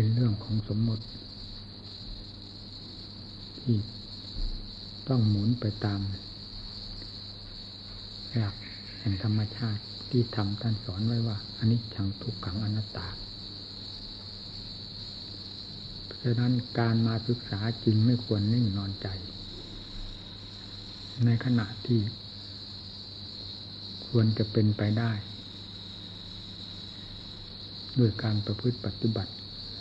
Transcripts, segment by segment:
เป็นเรื่องของสมมติ ที่ต้องหมุนไปตามหลักแห่งธรรมชาติที่ทำท่านสอนไว้ว่าอันนี้จังทุกขังอนัตตาเพราะฉะนั้นการมาศึกษาจริงไม่ควรนิ่งนอนใจ ในขณะที่ควรจะเป็นไปได้ ด้วยการประพฤติปฏิบัติ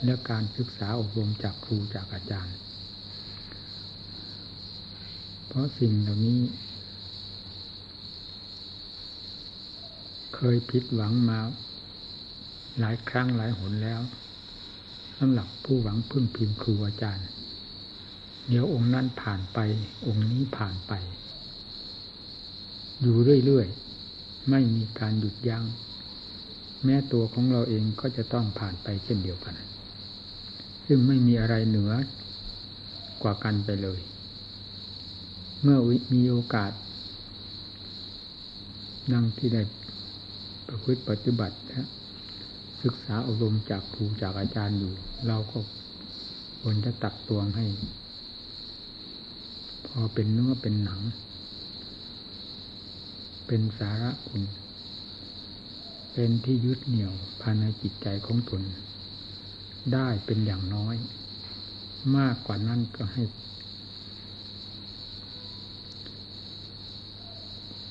และการศึกษาอบรมจากครูจากอาจารย์ เพราะสิ่งเหล่านี้ เคยผิดหวังมาหลายครั้งหลายหนแล้วสำหรับผู้หวังพึ่งพิงครูอาจารย์ เดี๋ยวองค์นั้นผ่านไป องค์นี้ผ่านไป อยู่เรื่อยๆ ไม่มีการหยุดยัง้งแม้ตัวของเราเองก็จะต้องผ่านไปเช่นเดียวกัน ซึ่งไม่มีอะไรเหนือกว่ากันไปเลย เมื่อมีโอกาส นั่งที่ได้ประพฤติปฏิบัตินะศึกษาอบรมจากครูจากอาจารย์อยู่ เราก็ควรจะตักตวงให้ พอเป็นเนื้อเป็นหนัง เป็นสาระคุณ เป็นที่ยึดเหนี่ยวภายในจิตใจของตน ได้เป็นอย่างน้อย มากกว่านั้นก็ให้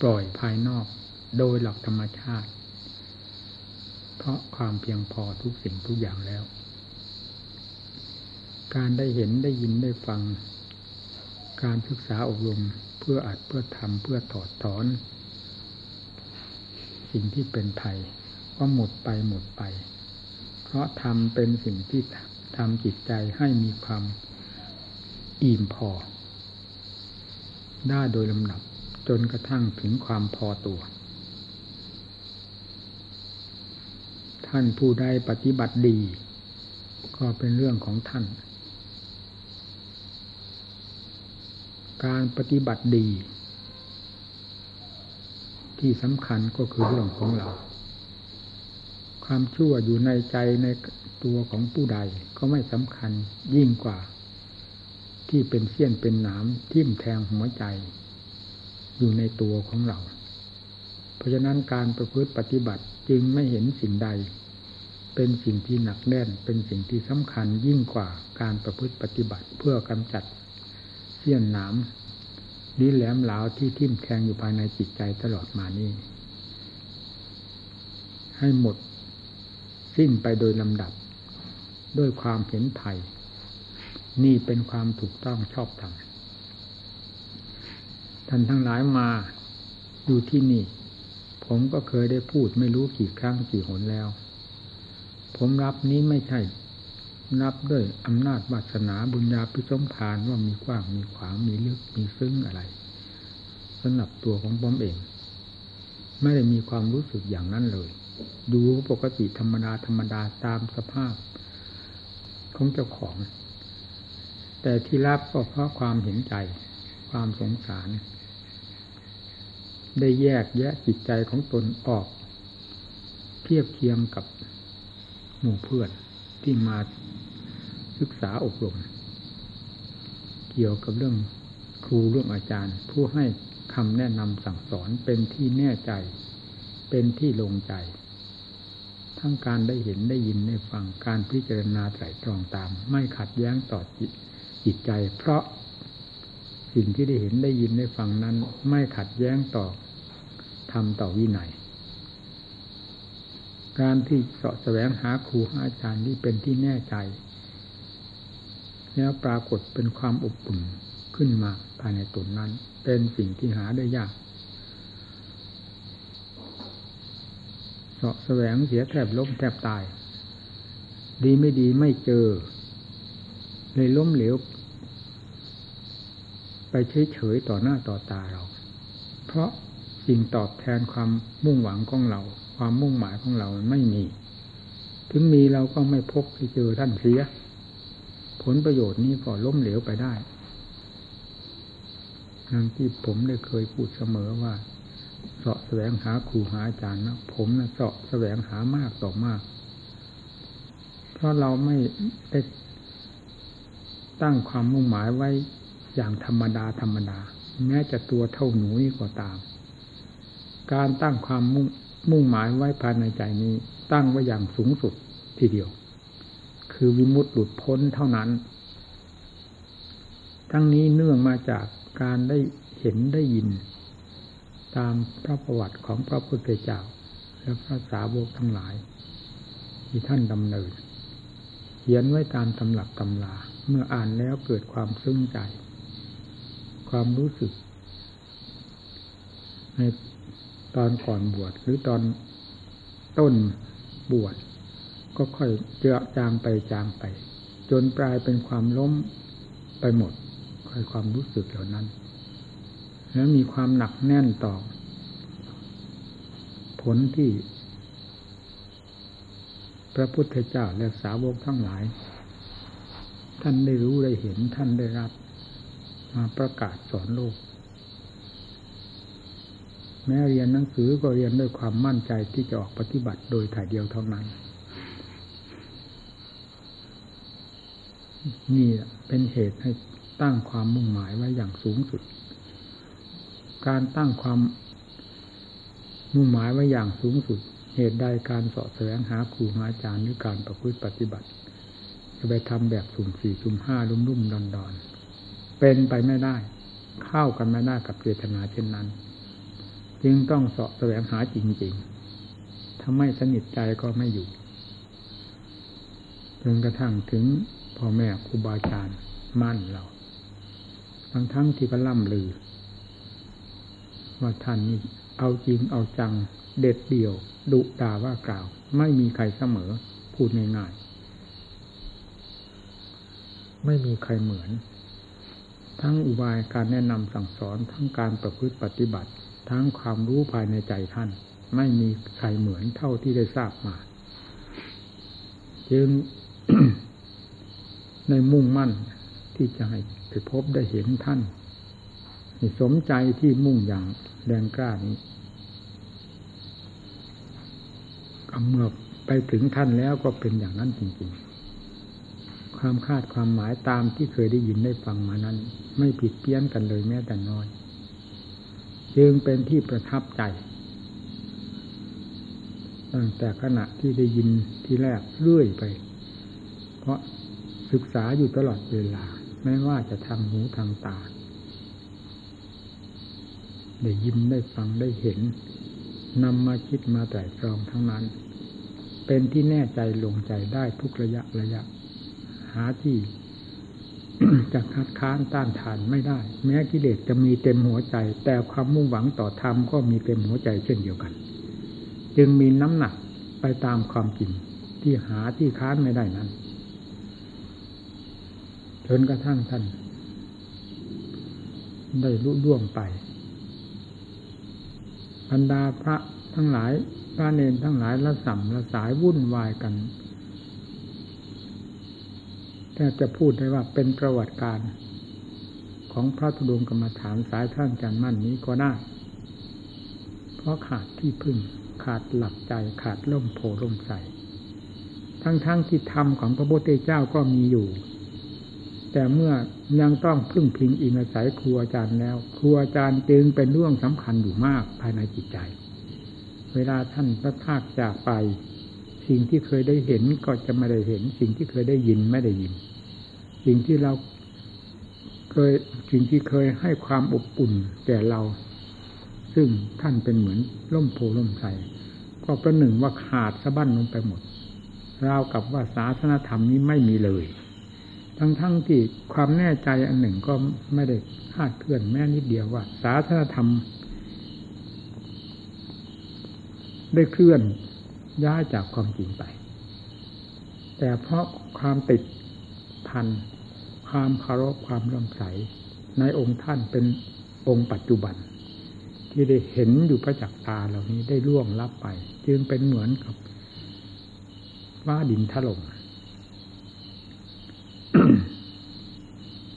ปล่อยภายนอกโดยหลักธรรมชาติ เพราะความเพียงพอทุกสิ่งทุกอย่างแล้ว การได้เห็นได้ยินได้ฟัง การศึกษาอบรมเพื่ออัดเพื่อทำเพื่อถอดถอน สิ่งที่เป็นภัยก็หมดไปหมดไป ราะทำเป็นสิ่งที่ทำจิตใจให้มีความอิ่มพอ ได้โดยลำดับจนกระทั่งถึงความพอตัว ท่านผู้ใดปฏิบัติดี ก็เป็นเรื่องของท่าน การปฏิบัติดี ที่สำคัญก็คือเรื่องของเรา ความชั่วอยู่ในใจในตัวของผู้ใดก็ไม่สำคัญยิ่งกว่า ที่เป็นเสี้ยนเป็นหนามทิ่มแทงหัวใจ อยู่ในตัวของเรา เพราะฉะนั้นการประพฤติปฏิบัติจึงไม่เห็นสิ่งใด เป็นสิ่งที่หนักแน่นเป็นสิ่งที่สำคัญยิ่งกว่าการประพฤติปฏิบัติเพื่อกำจัดเสี้ยนหนามนี้แหลมหลาวที่ทิ่มแทงอยู่ภายในจิตใจตลอดมานี้ให้หมด สิ้นไปโดยลำดับ ด้วยความเห็นไผ่นี่เป็นความถูกต้องชอบธรรมท่านทั้งหลายมาอยู่ที่นี่ ผมก็เคยได้พูดไม่รู้กี่ครั้งกี่หนแล้ว ผมรับนี้ไม่ใช่นับด้วยอำนาจวาสนาบุญญาพิสมภารว่ามีกว้างมีขวางมีลึกมีซึ้งอะไรสำหรับตัวของผมเอง ไม่ได้มีความรู้สึกอย่างนั้นเลย ดูปกติธรรมดาธรรมดาตามสภาพของเจ้าของ แต่ที่รับก็เพราะความเห็นใจ ความสงสาร ได้แยกแยะจิตใจของตนออก เทียบเคียงกับหมู่เพื่อนที่มาศึกษาอบรม เกี่ยวกับเรื่องครูเรื่องอาจารย์ ผู้ให้คำแนะนำสั่งสอนเป็นที่แน่ใจ เป็นที่ลงใจ ทั้งการได้เห็นได้ยินได้ฟังการพิจารณาไตรตรองตาม ไม่ขัดแย้งต่อจิตจิตใจ เพราะสิ่งที่ได้เห็นได้ยินได้ฟังนั้น ไม่ขัดแย้งต่อทำต่อวินัยการที่เสาะแสวงหาครูหาอาจารย์ที่เป็นที่แน่ใจ แล้วปรากฏเป็นความอบอุ่นขึ้นมาภายในตนนั้น เป็นสิ่งที่หาได้ยาก เสาะแสวงเสียแทบล้มแทบตาย ดีไม่ดีไม่เจอ เลยล้มเหลว ไปเฉยๆต่อหน้าต่อตาเรา เพราะสิ่งตอบแทนความมุ่งหวังของเรา ความมุ่งหมายของเราไม่มี ถึงมีเราก็ไม่พบไปเจอท่านเสีย ผลประโยชน์นี้ก็ล้มเหลวไปได้ดังที่ผมได้เคยพูดเสมอว่าาะแสวงหาครูหาอาจารย์นะผมนะเสาะแสวงหามากต่อมาก เพราะเราไม่ได้ตั้งความมุ่งหมายไว้อย่างธรรมดาธรรมดา แม้จะตัวเท่าหนูนี่ก็ตาม การตั้งความมุ่งมุ่งหมายไว้ภายในใจนี้ ตั้งไว้อย่างสูงสุดทีเดียว คือวิมุตติหลุดพ้นเท่านั้น ทั้งนี้เนื่องมาจากการได้เห็นได้ยิน ตามพระประวัติของพระพุทธเจ้า และพระสาวกทั้งหลาย ที่ท่านดำเนินเขียนไว้ตามตำหลักตำลาเมื่ออ่านแล้วเกิดความซึ้งใจ ความรู้สึก ในตอนก่อนบวชหรือตอนต้นบวชก็ค่อยเจือจางไปจางไป จนปลายเป็นความล้มไปหมดค่อยความรู้สึกเหล่านั้น แล้วมีความหนักแน่นต่อ ผลที่ พระพุทธเจ้าและสาวกทั้งหลาย ท่านได้รู้ได้เห็นท่านได้รับ มาประกาศสอนโลก แม้เรียนหนังสือก็เรียนด้วยความมั่นใจที่จะออกปฏิบัติโดยถ่ายเดียวเท่านั้น นี่เป็นเหตุให้ตั้งความมุ่งหมายไว้อย่างสูงสุด การตั้งความมุ่งหมายไว้อย่างสูงสุด เหตุใดการสอบแสวงหาครูอาจารย์หรือการประพฤติปฏิบัติ จะไปทำแบบสุ่มสี่สุ่มห้าลุ่มลุ่มดอนดอนเป็นไปไม่ได้ เข้ากันไม่ได้กับเจตนาเช่นนั้น จึงต้องสอบแสวงหาจริงๆถ้าไม่สนิทใจก็ไม่อยู่จนกระทั่งถึงพ่อแม่ครูบาอาจารย์มั่นเราทั้งทั้งที่ก็ล่ำลือ ว่าท่านนี่เอาจริงเอาจังเด็ดเดี่ยว ดุด่าว่ากล่าว ไม่มีใครเสมอ พูดง่ายๆไม่มีใครเหมือน ทั้งอุบายการแนะนำสั่งสอนทั้งการประพฤติปฏิบัติ ทั้งความรู้ภายในใจท่าน ไม่มีใครเหมือนเท่าที่ได้ทราบมา จึงในมุ่งมั่นที่จะให้ไปพบได้เห็นท่าน สมใจที่มุ่งอย่างแรงกล้านี้เมื่อไปถึงท่านแล้วก็เป็นอย่างนั้นจริงๆ ความคาดความหมายตามที่เคยได้ยินได้ฟังมานั้น ไม่ผิดเพี้ยนกันเลยแม้แต่น้อย จึงเป็นที่ประทับใจ ตั้งแต่ขณะที่ได้ยินที่แรกเรื่อยไป เพราะศึกษาอยู่ตลอดเวลา ไม่ว่าจะทางหูทางตา ได้ยินได้ฟังได้เห็นนำมาคิดมาแต่ตรองทั้งนั้น เป็นที่แน่ใจลงใจได้ทุกระยะระยะ หาที่จะคัดค้านต้านทานไม่ได้ แม้กิเลสจะมีเต็มหัวใจ แต่ความมุ่งหวังต่อธรรมก็มีเต็มหัวใจเช่นเดียวกัน จึงมีน้ำหนักไปตามความจริงที่หาที่ค้านไม่ได้นั้นจนกระทั่งท่านได้ลุล่วงไป บรรดาพระทั้งหลาย พระเนนทั้งหลายละสัมละสายวุ่นวายกันแต่จะพูดได้ว่าเป็นประวัติการของพระธุดงกรรมฐานสายท่านจันมั่นนี้ก็ได้ เพราะขาดที่พึ่ง ขาดหลักใจขาดล่มโพล่มใส ทั้งๆทที่ธรรมของพระพุทธเจ้าก็มีอยู่ แต่เมื่อยังต้องพึ่งพิงอิงอาศัยครูอาจารย์แล้ว ครูอาจารย์จึงเป็นเรื่องสำคัญอยู่มากภายในจิตใจ เวลาท่านพระภาคจากไป สิ่งที่เคยได้เห็นก็จะไม่ได้เห็น สิ่งที่เคยได้ยินไม่ได้ยิน สิ่งที่เราเคยสิ่งที่เคยให้ความอบอุ่นแก่เรา ซึ่งท่านเป็นเหมือนล่มโพล่มใสก็ประหนึ่งว่าขาดสะบั้นลงไปหมดราวกับว่าศาสนธรรมนี้ไม่มีเลย ทั้งๆทที่ความแน่ใจอันหนึ่งก็ไม่ได้คาดเคลื่อนแม้นิดเดียวว่า ศาสนธรรม ได้เคลื่อนย้ายจากความจริงไป แต่เพราะความติดพัน ความคารพความร่มใส ในองค์ท่านเป็นองค์ปัจจุบัน ที่ได้เห็นอยู่ประจักษ์ตาเหล่านี้ได้ล่วงลับไป จึงเป็นเหมือนกับว่าดินถล่ม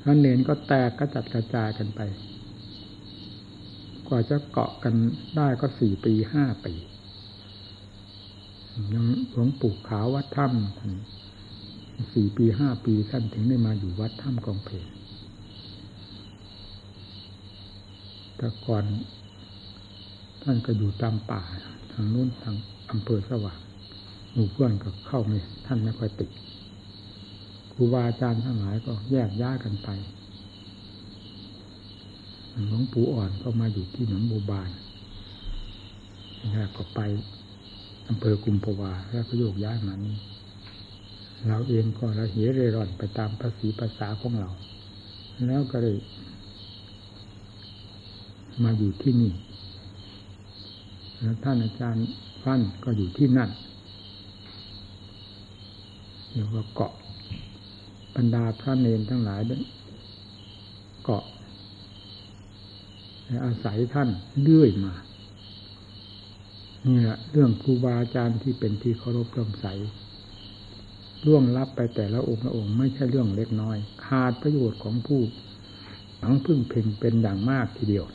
แล้วเนนก็แตกกระจัดกระจายกันไป กว่าจะเกาะกันได้ก็สี่ปีห้าปียังหลวงปู่ขาววัดถ้ำท่านสี่ปีห้าปีท่านถึงได้มาอยู่วัดถ้ำกองเพลแต่ก่อนท่านก็อยู่ตามป่า ทางนู้นทางอำเภอสว่างหมู่เพื่อนก็เข้าไม่ท่านไม่ค่อยติด รูบาอาจารย์ทั้งหลายก็แยกย้ายกันไปหลวงปู่อ่อนก็มาอยู่ที่หนองบัวบานแล้วก็ไปอำเภอกุมภาวาแล้วก็โยกย้ายมานี่เราเองก็ระเหเร่ร่อนไปตามภาษีภาษาของเรา แล้วก็เลยมาอยู่ที่นี่แล้วท่านอาจารย์ฟั่นก็อยู่ที่นั่นเรียกว่าเกาะ รรดาพระเนนทั้งหลายเกาะอาศัยท่านเลื่อยมานี่แหละเรื่องครูบาอาจารย์ที่เป็นที่เคารพเริ่มใสล่วงลับไปแต่ละองค์ละองค์ไม่ใช่เรื่องเล็กน้อย ขาดประโยชน์ของผู้หวังพึ่งเพ่งเป็นอย่างมากทีเดียว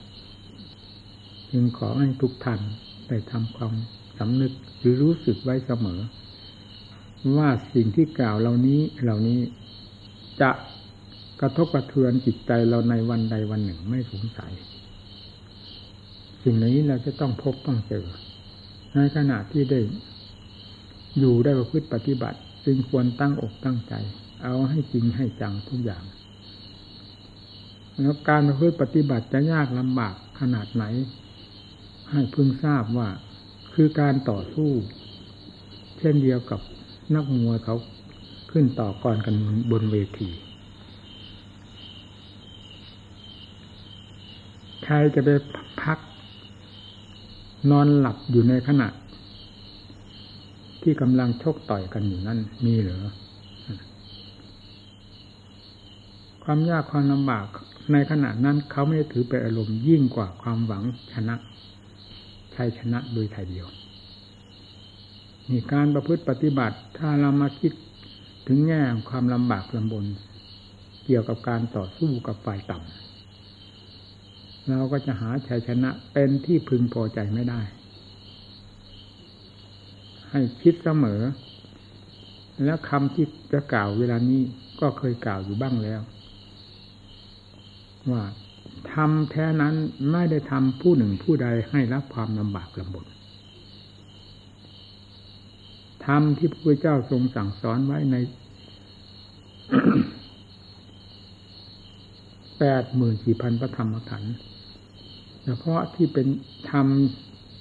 จึงขอให้ทุกท่านได้ทำความสำนึกหรือรู้สึกไว้เสมอ ว่าสิ่งที่กล่าวเหล่านี้เหล่านี้ จะกระทบกระเทือนจิตใจเราในวันใดวันหนึ่งไม่สงสัย สิ่งนี้เราจะต้องพบต้องเจอ ในขณะที่ได้อยู่ได้ประพฤติปฏิบัติ จึงควรตั้งอกตั้งใจ เอาให้จริงให้จังทุกอย่าง แล้วการประพฤติปฏิบัติจะยากลำบากขนาดไหน ให้พึงทราบว่าคือการต่อสู้ เช่นเดียวกับนักมวยเขา ขึ้นต่อกรกันบนเวที ใครจะไปพัก นอนหลับอยู่ในขณะ ที่กำลังชกต่อยกันอยู่นั่นมีหรือความยากความลำบากในขณะนั้นเขาไม่ถือเป็นอารมณ์ยิ่งกว่าความหวังชนะชัยชนะโดยถ่ายเดียวนี่การประพฤติปฏิบัติ ถ้าเรามาคิด ถึงแง่ความลำบากลำบน เกี่ยวกับการต่อสู้กับฝ่ายต่ำเราก็จะหาชัยชนะเป็นที่พึงพอใจไม่ได้ ให้คิดเสมอ แล้วคำที่จะกล่าวเวลานี้ก็เคยกล่าวอยู่บ้างแล้ว ว่าทำแท้นั้นไม่ได้ทำผู้หนึ่งผู้ใดให้รับความลำบากลำบน ทำที่พระพุทธเจ้าทรงสั่งสอนไว้ในแปดหมื่นสี่พันพระธรรมขันธ์เฉพาะที่เป็นธรรม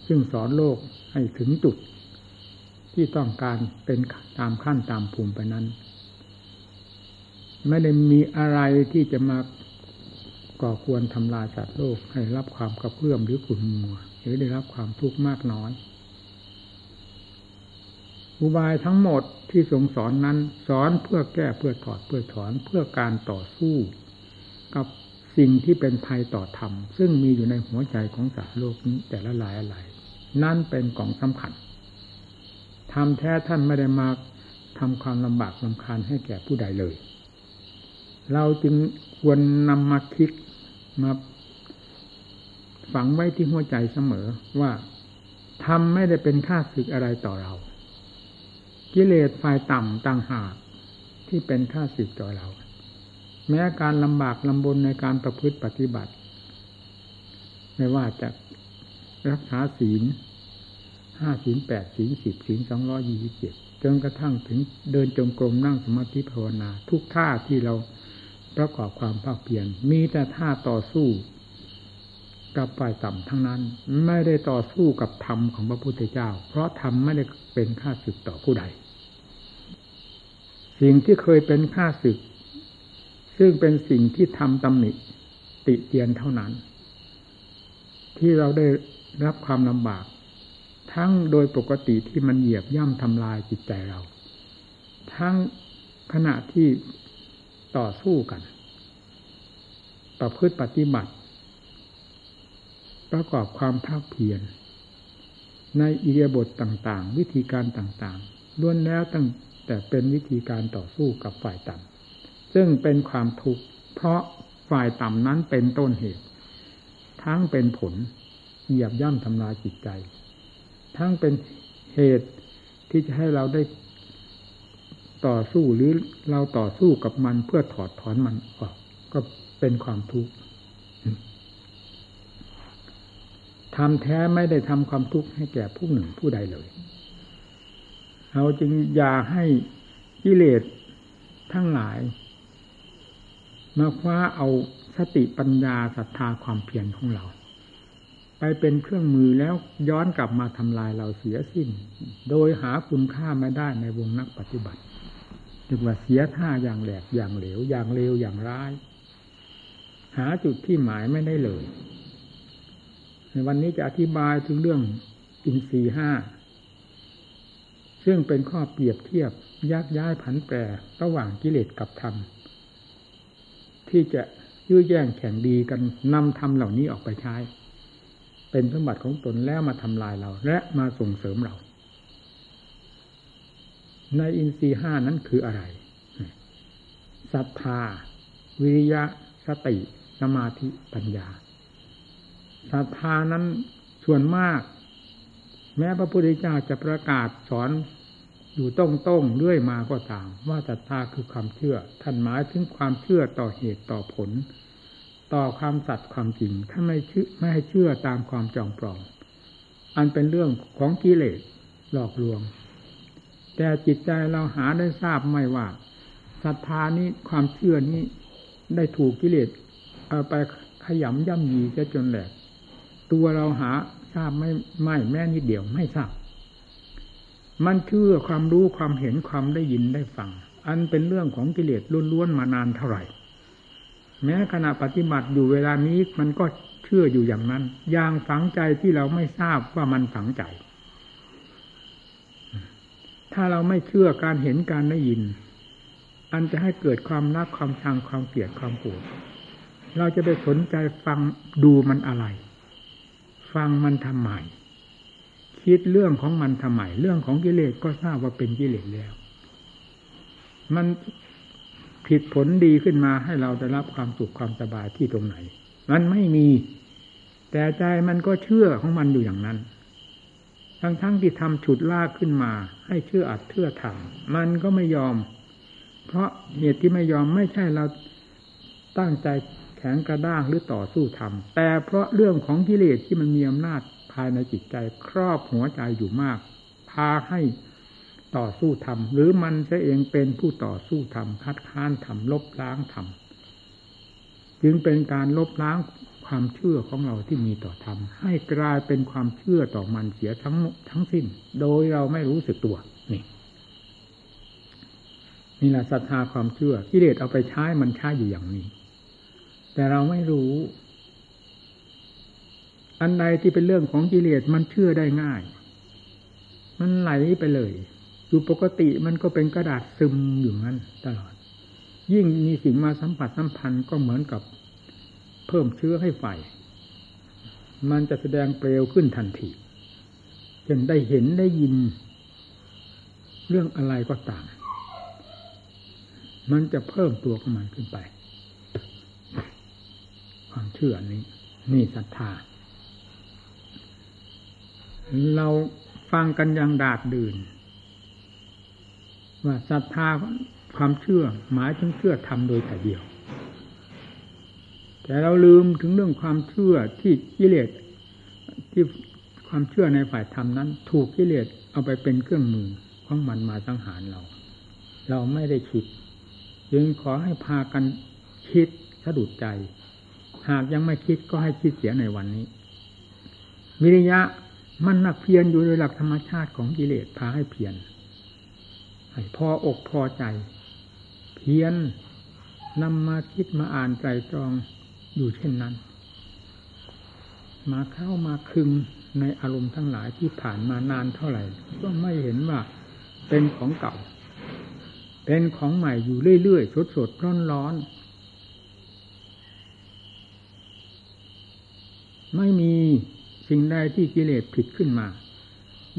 ซึ่งสอนโลกให้ถึงจุด ที่ต้องการเป็นตามขั้นตามภูมิไปนั้น ไม่ได้มีอะไรที่จะมาก่อควรทำลายสัตว์โลกให้รับความกระเพื่อมหรือขุ่นมัว หรือได้รับความทุกข์มากน้อย อุบายทั้งหมดที่ทรงสอนนั้น สอนเพื่อแก้เพื่อถอดเพื่อถอนเพื่อการต่อสู้ กับสิ่งที่เป็นภัยต่อธรรม ซึ่งมีอยู่ในหัวใจของสัตว์โลกนี้แต่ละหลายอะไรนั่นเป็นของสำคัญทำแท้ท่านไม่ได้มาทำความลำบากลำคาญให้แก่ผู้ใดเลย เราจึงควรนำมาคิดมาฝังไว้ที่หัวใจเสมอว่าทำไม่ได้เป็นค่าศึกอะไรต่อเรา กิเลสฝ่ายต่ำต่างหากที่เป็นค่าศึกต่อเรา แม้การลำบากลำบนในการประพฤติปฏิบัติ ไม่ว่าจะรักษาศีลห้าศีลแปดศีลสิบศีลสองร้อยี่สิบเจ็ดจนกระทั่งถึงเดินจงกรมนั่งสมาธิภาวนา ทุกท่าที่เราประกอบความภาคเพียรมีแต่ท่าต่อสู้กับฝ่ายต่ำทั้งนั้น ไม่ได้ต่อสู้กับธรรมของพระพุทธเจ้า เพราะธรรมไม่ได้เป็นค่าศึกต่อผู้ใด สิ่งที่เคยเป็นค่าศึก ซึ่งเป็นสิ่งที่ทำตำหนิติเตียนเท่านั้น ที่เราได้รับความลำบาก ทั้งโดยปกติที่มันเหยียบย่ำทำลายจิตใจเรา ทั้งขณะที่ต่อสู้กัน ประพฤติปฏิบัติ ประกอบความภาคเพียรในอิเดียบทต่างๆ วิธีการต่างๆล้วนแล้วตั้ง แต่เป็นวิธีการต่อสู้กับฝ่ายต่ำซึ่งเป็นความทุกข์เพราะฝ่ายต่ำนั้นเป็นต้นเหตุ ทั้งเป็นผลเหยียบย่ำทำลายจิตใจ ทั้งเป็นเหตุที่จะให้เราได้ต่อสู้หรือเราต่อสู้กับมันเพื่อถอดถอนมันออก ก็เป็นความทุกข์ทำแท้ไม่ได้ทำความทุกข์ให้แก่ผู้หนึ่งผู้ใดเลย เราจึงอย่าให้กิเลสทั้งหลาย มาคว้าเอาสติปัญญาศรัทธาความเพียรของเรา ไปเป็นเครื่องมือแล้วย้อนกลับมาทำลายเราเสียสิ้น โดยหาคุณค่าไม่ได้ในวงนักปฏิบัติถึงว่าเสียท่าอย่างแหลกอย่างเหลว อย่างเลวอย่างร้าย หาจุดที่หมายไม่ได้เลย ในวันนี้จะอธิบายถึงเรื่องอินทรีห้า ซึ่งเป็นข้อเปรียบเทียบยักย้ายผันแปรระหว่างกิเลสกับธรรม ที่จะยื้อแย่งแข่งดีกันนำธรรมเหล่านี้ออกไปใช้ เป็นสมบัติของตนแล้วมาทำลายเรา และมาส่งเสริมเรา ในอินทรีห้านั้นคืออะไรศรัทธา วิริยะสติ สมาธิปัญญาศรัทธานั้นส่วนมาก แม้พระพุทธเจ้าจะประกาศสอนอยู่ต้งต้งเรื่อยมาก็ตาม ว่าศรัทธาคือความเชื่อ ท่านหมายถึงความเชื่อต่อเหตุต่อผล ต่อความสัตย์ความจริงถ้าไม่เชื่อไม่ให้เชื่อตามความจองปลอมอันเป็นเรื่องของกิเลสหลอกลวง แต่จิตใจเราหาได้ทราบไม่ว่าศรัทธานี้ความเชื่อนี้ได้ถูกกิเลสเอาไปขยำย่ำยีจะจนแหลกตัวเราหา ทราบไม่ไม่แม่นิดเดียวไม่ทราบ มันเชื่อความรู้ความเห็นความได้ยินได้ฟัง อันเป็นเรื่องของกิเลสล้วนๆมานานเท่าไหร่ แม้ขณะปฏิบัติอยู่เวลานี้มันก็เชื่ออยู่อย่างนั้น อย่างฝังใจที่เราไม่ทราบว่ามันฝังใจ ถ้าเราไม่เชื่อการเห็นการได้ยิน อันจะให้เกิดความรักความชังความเกลียดความโกรธเราจะไปสนใจฟังดูมันอะไร ฟังมันทำไมคิดเรื่องของมันทำไมเรื่องของกิเลสก็ทราบว่าเป็นกิเลสแล้ว มันผิดผลดีขึ้นมาให้เราได้รับความสุขความสบายที่ตรงไหน มันไม่มี แต่ใจมันก็เชื่อของมันอยู่อย่างนั้น ทั้งๆทที่ทำฉุดลากขึ้นมา ให้เชื่ออัดเชื่อทำมันก็ไม่ยอม เพราะเหตุที่ไม่ยอมไม่ใช่เราตั้งใจ ข็งกระด้างหรือต่อสู้ทำแต่เพราะเรื่องของกิเลสที่มันมีอำนาจภายในจิตใจครอบหัวใจอยู่มาก พาให้ต่อสู้ทำหรือมันจะเองเป็นผู้ต่อสู้ทำคัดค้านทำลบล้างทำจึงเป็นการลบล้างความเชื่อของเราที่มีต่อธรรม ให้กลายเป็นความเชื่อต่อมันเสียทั้งทั้งสิ้น โดยเราไม่รู้สึกตัวนี่นี่แหละศรัทธาความเชื่อกิเลสเอาไปใช้มันใช้อยู่อย่างนี้ แต่เราไม่รู้ อันใดที่เป็นเรื่องของกิเลสมันเชื่อได้ง่าย มันไหลไปเลย อยู่ปกติมันก็เป็นกระดาษซึมอยู่งั้นตลอด ยิ่งมีสิ่งมาสัมผัสสัมพันธ์ก็เหมือนกับ เพิ่มเชื้อให้ไฟ มันจะแสดงเปลวขึ้นทันทีจนได้เห็นได้ยิน เรื่องอะไรก็ตาม มันจะเพิ่มตัวของมันขึ้นไป เชื่อนี้ นี่ศรัทธา เราฟังกันอย่างดาดดื่น ว่าศรัทธาความเชื่อหมายถึงเชื่อทำโดยแต่เดียว แต่เราลืมถึงเรื่องความเชื่อที่กิเลสที่ความเชื่อในฝ่ายธรรมนั้น ถูกกิเลสเอาไปเป็นเครื่องมือของมันมาสังหารเรา เราไม่ได้คิด จึงขอให้พากันคิดสะดุดใจ หากยังไม่คิดก็ให้คิดเสียในวันนี้ วิริยะมันนักเพียรอยู่โดยหลักธรรมชาติของกิเลสพาให้เพียรให้พออกพอใจ เพียรนำมาคิดมาอ่านใจตรองอยู่เช่นนั้น มาเข้ามาคึงในอารมณ์ทั้งหลายที่ผ่านมานานเท่าไหร่ ก็ไม่เห็นว่าเป็นของเก่า เป็นของใหม่อยู่เรื่อยๆสดๆร้อนๆ ไม่มีสิ่งใดที่กิเลสผิดขึ้นมา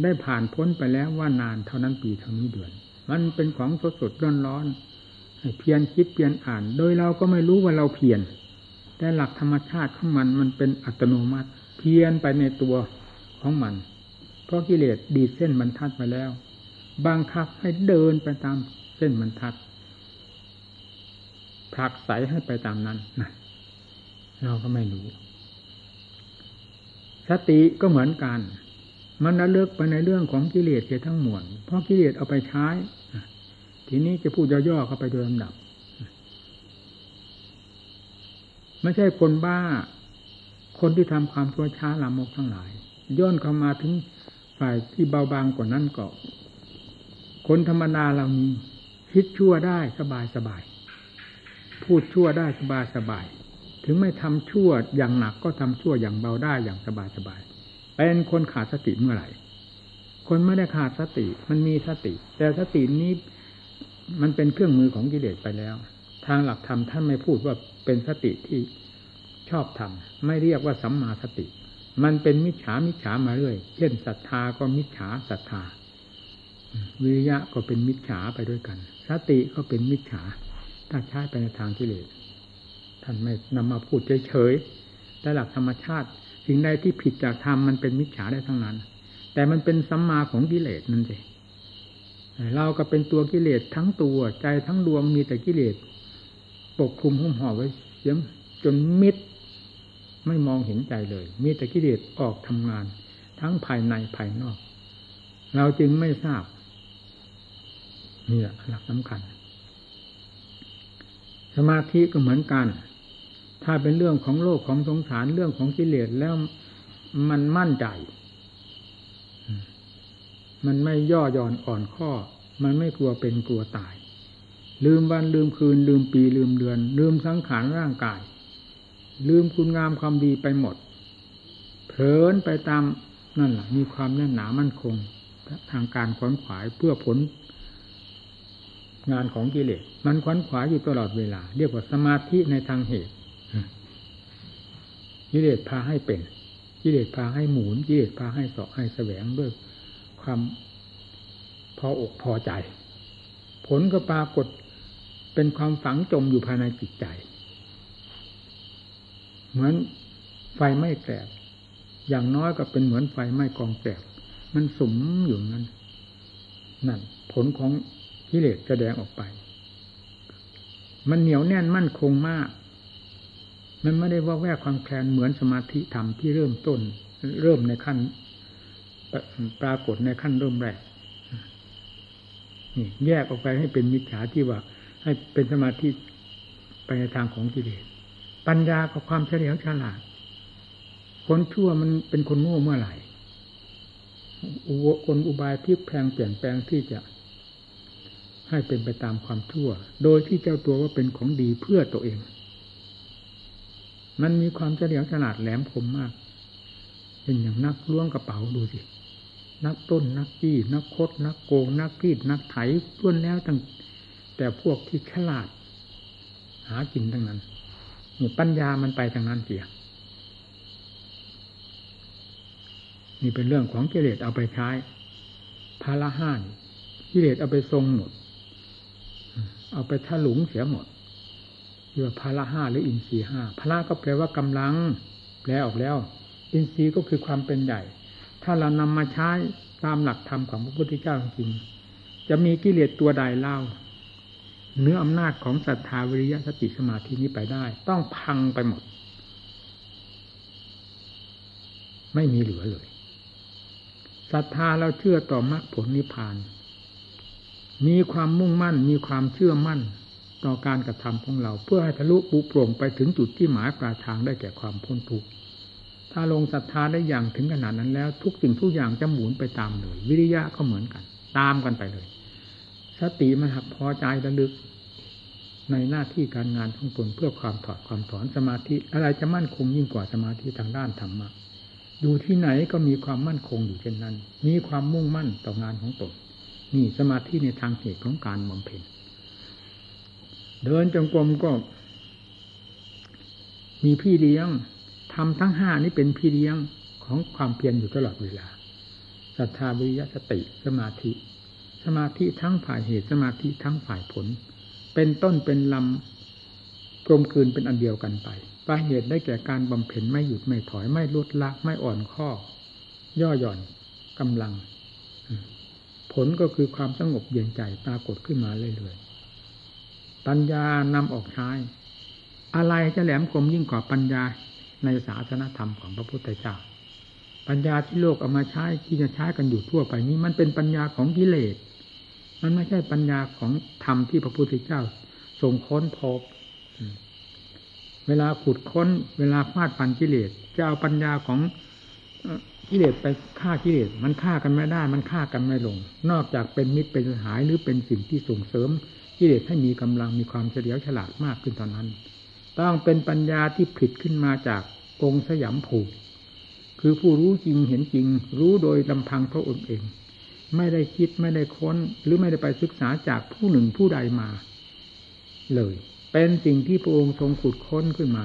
ได้ผ่านพ้นไปแล้วว่านานเท่านั้นปีเท่านี้เดือน มันเป็นของสดสดร้อนร้อนเพียรคิดเพียรอ่าน โดยเราก็ไม่รู้ว่าเราเพียรแต่หลักธรรมชาติของมันมันเป็นอัตโนมัติ เพียรไปในตัวของมัน เพราะกิเลสดีเส้นบรรทัดไปแล้วบังคับให้เดินไปตามเส้นบรรทัดผลักใสให้ไปตามนั้นนะเราก็ไม่รู้ สติก็เหมือนกัน มันระลึกไปในเรื่องของกิเลสเสียทั้งมวลเพราะกิเลสเอาไปใช้ ทีนี้จะพูดย่อๆเข้าไปโดยลำดับ ไม่ใช่คนบ้า คนที่ทำความชั่วช้าลามกทั้งหลายย่นเข้ามาถึงฝ่ายที่เบาบางกว่านั้นก็ คนธรรมดาเรานี้คิดชั่วได้สบายสบาย พูดชั่วได้สบายสบาย ถึงไม่ทำชั่วอย่างหนักก็ทำชั่วอย่างเบาได้อย่างสบายสบายเป็นคนขาดสติเมื่อไหร่ คนไม่ได้ขาดสติมันมีสติ แต่สตินี้มันเป็นเครื่องมือของกิเลสไปแล้ว ทางหลักธรรมท่านไม่พูดว่าเป็นสติที่ชอบทำไม่เรียกว่าสัมมาสติ มันเป็นมิจฉามิจฉามาเรื่อย เช่นศรัทธาก็มิจฉาศรัทธา วิริยะก็เป็นมิจฉาไปด้วยกัน สติก็เป็นมิจฉาถ้าใช้ไปในทางกิเลส ท่านไม่นำมาพูดเฉยๆแต่หลักธรรมชาติสิ่งใดที่ผิดจากธรรมมันเป็นมิจฉาได้ทั้งนั้น แต่มันเป็นสัมมาของกิเลสนั่นเองเราก็เป็นตัวกิเลสทั้งตัวใจทั้งดวงมีแต่กิเลสปกคลุมหุ้มห่อไว้เสียงจนมิดไม่มองเห็นใจเลย มีแต่กิเลสออกทำงาน ทั้งภายในภายนอก เราจึงไม่ทราบนี่แหละหลักสำคัญ สมาธิก็เหมือนกัน ถ้าเป็นเรื่องของโลกของสงสารเรื่องของกิเลสแล้วมันมั่นใจ มันไม่ย่อหย่อนอ่อนข้อ มันไม่กลัวเป็นกลัวตาย ลืมวันลืมคืน ลืมปีลืมเดือน ลืมสังขารร่างกาย ลืมคุณงามความดีไปหมดเผลอไปตามนั่นแหละมีความแน่นหนามั่นคง ทางการขวนขวายเพื่อผล งานของกิเลสมันขวนขวายอยู่ตลอดเวลา เรียกว่าสมาธิในทางเหตุ กิเลสพาให้เป็นกิเลสพาให้หมุนกิเลสพาให้สาะให้แสวงด้วยความพออกพอใจ ผลก็ปรากฏเป็นความฝังจมอยู่ภายในจิตใจ เหมือนไฟไม่แกลบอย่างน้อยก็เป็นเหมือนไฟไม่กองแกลบมันสมอยู่นั้นนั่นผลของกิเลสแสดงออกไป มันเหนียวแน่นมั่นคงมาก มันไม่ได้ว่าแวกความแคลนเหมือนสมาธิธรรมที่เริ่มต้น เริ่มในขั้นปรากฏในขั้นเริ่มแรกนี่แยกออกไปให้เป็นมิจฉาที่ว่า ให้เป็นสมาธิไปในทางของกิเลสปัญญากับความเฉลียวฉลาดคนชั่วมันเป็นคนโง่เมื่อไหร่คนอุบายพลิกแพงเปลี่ยนแปลงที่จะ ให้เป็นไปตามความชั่ว โดยที่เจ้าตัวว่าเป็นของดีเพื่อตัวเอง มันมีความเฉลียวฉลาดแหลมคมมาก เป็นอย่างนักล้วงกระเป๋าดูสิ นักต้นนักจี้นักคด นักโกง นักกีดนักไถล้วนแล้วตั้งแต่พวกที่ฉลาด หากินทั้งนั้นนี่ปัญญามันไปทางนั้นเสียนี่เป็นเรื่องของกิเลสเอาไปใช้พาละห้านกิเลสเอาไปทรงหมด เอาไปถลุงเสียหมด เรียกว่าพาละห้าหรืออินทรีห้าพละก็แปลว่ากำลังแปลออกแล้ว อินทรีย์ก็คือความเป็นใหญ่ ถ้าเรานำมาใช้ตามหลักธรรมของพระพุทธเจ้าจริงจะมีกิเลสตัวใดเล่าเนื้ออำนาจของศรัทธาวิริยะสติสมาธินี้ไปได้ ต้องพังไปหมด ไม่มีเหลือเลยศรัทธาเราเชื่อต่อมรรคผลนิพพาน มีความมุ่งมั่น มีความเชื่อมั่น ต่อการกระทำของเรา เพื่อให้ทะลุปุโปร่งไปถึงจุดที่หมายปลายทางได้แก่ความพ้นทุกข์ถ้าลงศรัทธาได้อย่างถึงขนาดนั้นแล้ว ทุกสิ่งทุกอย่างจะหมุนไปตามเลย วิริยะก็เหมือนกัน ตามกันไปเลย สติมันหักพอใจระลึก ในหน้าที่การงานของตนเพื่อความถอดความถอนสมาธิ อะไรจะมั่นคงยิ่งกว่าสมาธิทางด้านธรรมะอยู่ที่ไหนก็มีความมั่นคงอยู่เช่นนั้น มีความมุ่งมั่นต่องานของตนนี่สมาธิในทางเหตุของการบำเพ็ญ เดินจงกรมก็ มีพี่เลี้ยงทำทั้งห้านี้เป็นพี่เลี้ยงของความเพียรอยู่ตลอดเวลาศรัทธาวิริยะสติสมาธิ สมาธิทั้งฝ่ายเหตุสมาธิทั้งฝ่ายผล เป็นต้นเป็นลำกลมกลืนเป็นอันเดียวกันไปปาเหตุได้แก่การบำเพ็ญไม่หยุดไม่ถอยไม่ลดละไม่อ่อนข้อ ย่อหย่อนกำลัง ผลก็คือความสงบเย็นใจปรากฏขึ้นมาเรื่อย ปัญญานำออกใช้อะไรจะแหลมคมยิ่งกว่าปัญญาในศาสนธรรมของพระพุทธเจ้า ปัญญาที่โลกเอามาใช้ที่จะใช้กันอยู่ทั่วไปนี้ มันเป็นปัญญาของกิเลส มันไม่ใช่ปัญญาของธรรมที่พระพุทธเจ้าทรงค้นพบ เวลาขุดค้น เวลาฟาดฟันกิเลสจะเอาปัญญาของกิเลสไปฆ่ากิเลสมันฆ่ากันไม่ได้ มันฆ่ากันไม่ลง นอกจากเป็นมิตรเป็นสหายหรือเป็นสิ่งที่ส่งเสริม กิเลสให้มีกำลังมีความเฉลียวฉลาดมากขึ้นตอนนั้น ต้องเป็นปัญญาที่ผิดขึ้นมาจากองค์สยามผูกคือผู้รู้จริงเห็นจริง รู้โดยลำพังพระองค์เอง ไม่ได้คิดไม่ได้ค้น หรือไม่ได้ไปศึกษาจากผู้หนึ่งผู้ใดมา เลย เป็นสิ่งที่พระองค์ทรงขุดค้นขึ้นมา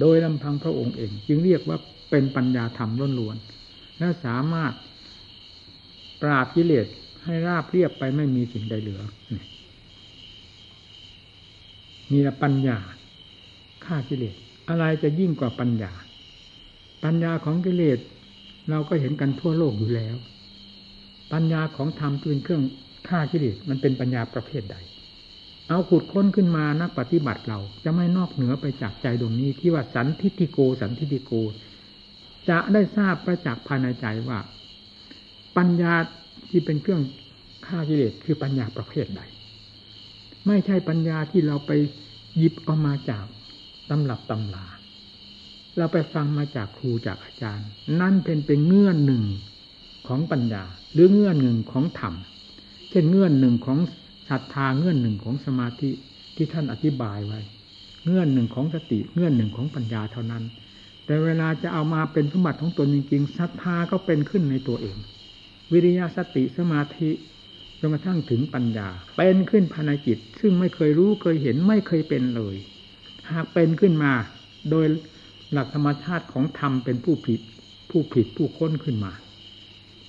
โดยลำพังพระองค์เอง จึงเรียกว่าเป็นปัญญาธรรมล้วนๆและสามารถปราบกิเลสให้ราบเรียบไปไม่มีสิ่งใดเหลือ มีละปัญญาฆ่ากิเลสอะไรจะยิ่งกว่าปัญญา ปัญญาของกิเลสเราก็เห็นกันทั่วโลกอยู่แล้ว ปัญญาของธรรมเป็นเครื่องฆ่ากิเลสมันเป็นปัญญาประเภทใด เอาขุดค้นขึ้นมานักปฏิบัติเราจะไม่นอกเหนือไปจากใจดวงนี้ที่ว่าสันทิติโก สันทิติโก จะได้ทราบประจักษ์ภายในใจว่า ปัญญาที่เป็นเครื่องฆ่ากิเลสคือปัญญาประเภทใด ไม่ใช่ปัญญาที่เราไปหยิบเอามาจากตำรับตำลาเราไปฟังมาจากครูจากอาจารย์ นั่นเป็นเป็นเงื่อนหนึ่งของปัญญา หรือเงื่อนหนึ่งของธรรม เช่นเงื่อนหนึ่งของศรัทธาเงื่อนหนึ่งของสมาธิที่ท่านอธิบายไว้ เงื่อนหนึ่งของสติเงื่อนหนึ่งของปัญญาเท่านั้น แต่เวลาจะเอามาเป็นสมบัติของตนจริงๆศรัทธาก็เป็นขึ้นในตัวเอง วิริยะสติสมาธิ จนกระทั่งถึงปัญญา เป็นขึ้นภายในจิต ซึ่งไม่เคยรู้เคยเห็นไม่เคยเป็นเลย หากเป็นขึ้นมา โดยหลักธรรมชาติของธรรมเป็นผู้ผิด ผู้ผิดผู้ค้นขึ้นมา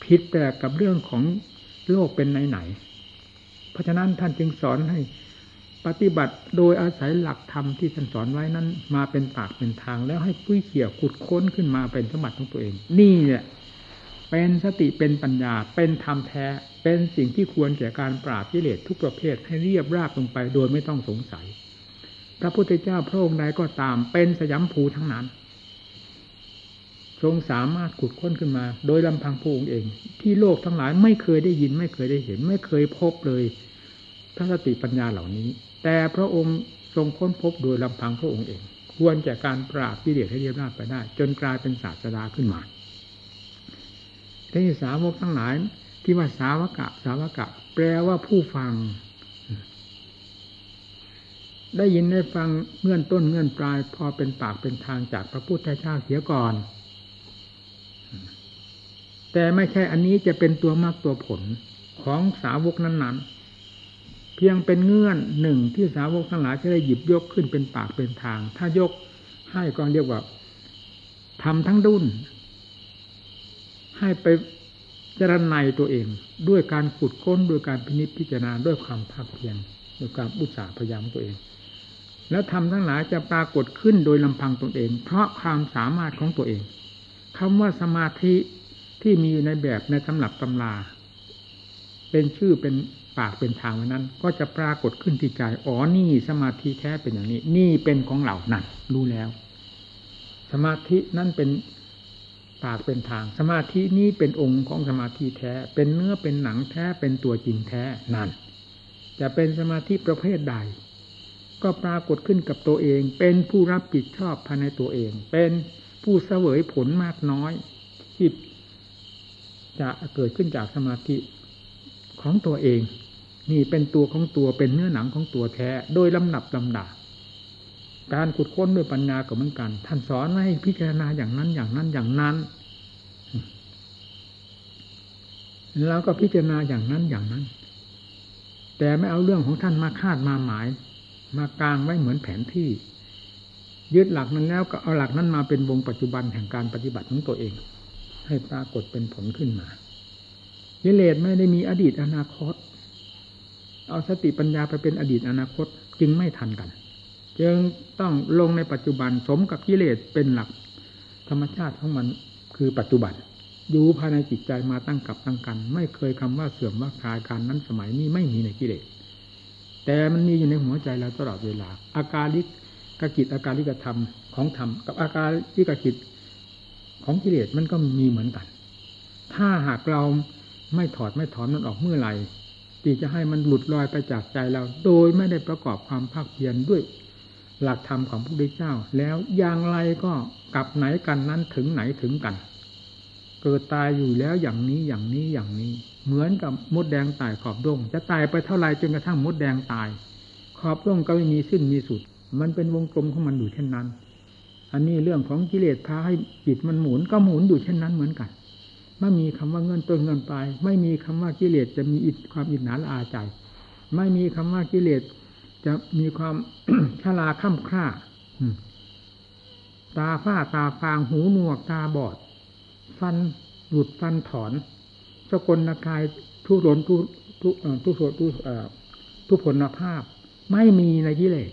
ผิดแต่กับเรื่องของโลกเป็นไหนไหน เพราะฉะนั้นท่านจึงสอนให้ปฏิบัติโดยอาศัยหลักธรรมที่ท่านสอนไว้นั้น มาเป็นปากเป็นทางแล้วให้พุ้ยเขี่ยขุดค้นขึ้นมาเป็นสมบัติของตัวเอง นี่เนี่ย เป็นสติเป็นปัญญาเป็นธรรมแท้ เป็นสิ่งที่ควรแก่การปราบกิเลสทุกประเภทให้เรียบราบลงไปโดยไม่ต้องสงสัย พระพุทธเจ้าพระองค์ใดก็ตามเป็นสยามภูทั้งนั้น ทรงสามารถขุดค้นขึ้นมา โดยลำพังพระองค์เอง ที่โลกทั้งหลายไม่เคยได้ยินไม่เคยได้เห็น ไม่เคยพบเลยพระสติปัญญาเหล่านี้ แต่พระองค์ทรงค้นพบโดยลำพังพระองค์เอง ควรแก่การปราบกิเลสให้เรียบราบไปได้ จนกลายเป็นศาสดาขึ้นมา ที่สาวกทั้งหลาย ที่ว่าสาวกะ สาวกะ แปลว่าผู้ฟัง ได้ยินได้ฟังเงื่อนต้นเงื่อนปลาย พอเป็นปากเป็นทางจากพระพุทธเจ้าเสียก่อน แต่ไม่ใช่อันนี้จะเป็นตัวมากตัวผลของสาวกนั้น ๆ เพียงเป็นเงื่อนหนึ่งที่สาวกทั้งหลายจะได้หยิบยกขึ้นเป็นปากเป็นทาง ถ้ายกให้ก็เรียกว่าทำทั้งดุน ให้ไปจรณัยตัวเองด้วยการขุดค้นด้วยการพินิจพิจารณาด้วยความภาคเพียรด้วยความอุตสาห์พยายามตัวเอง แล้วทำทั้งหลายจะปรากฏขึ้นโดยลำพังตนเอง เพราะความสามารถของตัวเองคำว่าสมาธิที่มีอยู่ในแบบในสำหรับตำรา เป็นชื่อเป็นปากเป็นทางวันนั้น ก็จะปรากฏขึ้นที่ใจอ๋อนี่สมาธิแท้เป็นอย่างนี้ นี่เป็นของเหล่านั้นรู้แล้ว สมาธินั่นเป็น ปากเป็นทาง สมาธินี้เป็นองค์ของสมาธิแท้ เป็นเนื้อเป็นหนังแท้เป็นตัวจริงแท้นั่น จะเป็นสมาธิประเภทใด ก็ปรากฏขึ้นกับตัวเอง เป็นผู้รับผิดชอบภายในตัวเอง เป็นผู้เสวยผลมากน้อยที่จะเกิดขึ้นจากสมาธิของตัวเอง นี่เป็นตัวของตัวเป็นเนื้อหนังของตัวแท้ โดยลำดับลำดา การขุดค้นด้วยปัญญาก็เหมือนกัน ท่านสอนให้พิจารณาอย่างนั้นอย่างนั้นอย่างนั้น แล้วก็พิจารณาอย่างนั้นอย่างนั้น แต่ไม่เอาเรื่องของท่านมาคาดมาหมาย มากลางไว้เหมือนแผนที่ ยึดหลักนั้นแล้วก็เอาหลักนั้นมาเป็นวงปัจจุบันแห่งการปฏิบัติของตัวเอง ให้ปรากฏเป็นผลขึ้นมากิเลสไม่ได้มีอดีตอนาคต เอาสติปัญญาไปเป็นอดีตอนาคตจึงไม่ทันกัน จึงต้องลงในปัจจุบันสมกับกิเลสเป็นหลัก ธรรมชาติของมันคือปัจจุบันอยู่ภายในจิตใจมาตั้งกับตั้งกัน ไม่เคยคำว่าเสื่อมว่าคลายการนั้นสมัยนี้ไม่มีในกิเลสแต่มันมีอยู่ในหัวใจเราตลอดเวลา อาการลิกกิจอาการลิกธรรมของธรรมกับอาการลิกกิจของกิเลสมันก็มีเหมือนกัน ถ้าหากเราไม่ถอดไม่ถอนมันออกเมื่อไหร่ที่จะให้มันหลุดลอยไปจากใจเรา โดยไม่ได้ประกอบความภาคเพียรด้วย หลักธรรมของพระพุทธเจ้า แล้วอย่างไรก็กลับไหนกันนั้นถึงไหนถึงกัน เกิดตายอยู่แล้วอย่างนี้อย่างนี้อย่างนี้ เหมือนกับมดแดงตายขอบดง จะตายไปเท่าไรจนกระทั่งมดแดงตาย ขอบดงก็ไม่มีสิ้นมีสุด มันเป็นวงกลมของมันอยู่เช่นนั้น อันนี้เรื่องของกิเลสพาให้จิตมันหมุนก็หมุนอยู่เช่นนั้นเหมือนกันไม่มีคำว่าเงินต้นเงินปลายไม่มีคำว่ากิเลสจะมีอิความอิจฉาละอาใจ ไม่มีคำว่ากิเลส จะมีความชราค่ำค่าตาฝ้าตาฟางหูหนวกตาบอด ฟันหลุดฟันถอนสกลนากายทุรนทุทุทุโสทุทุผลภาพ ไม่มีในกิเลส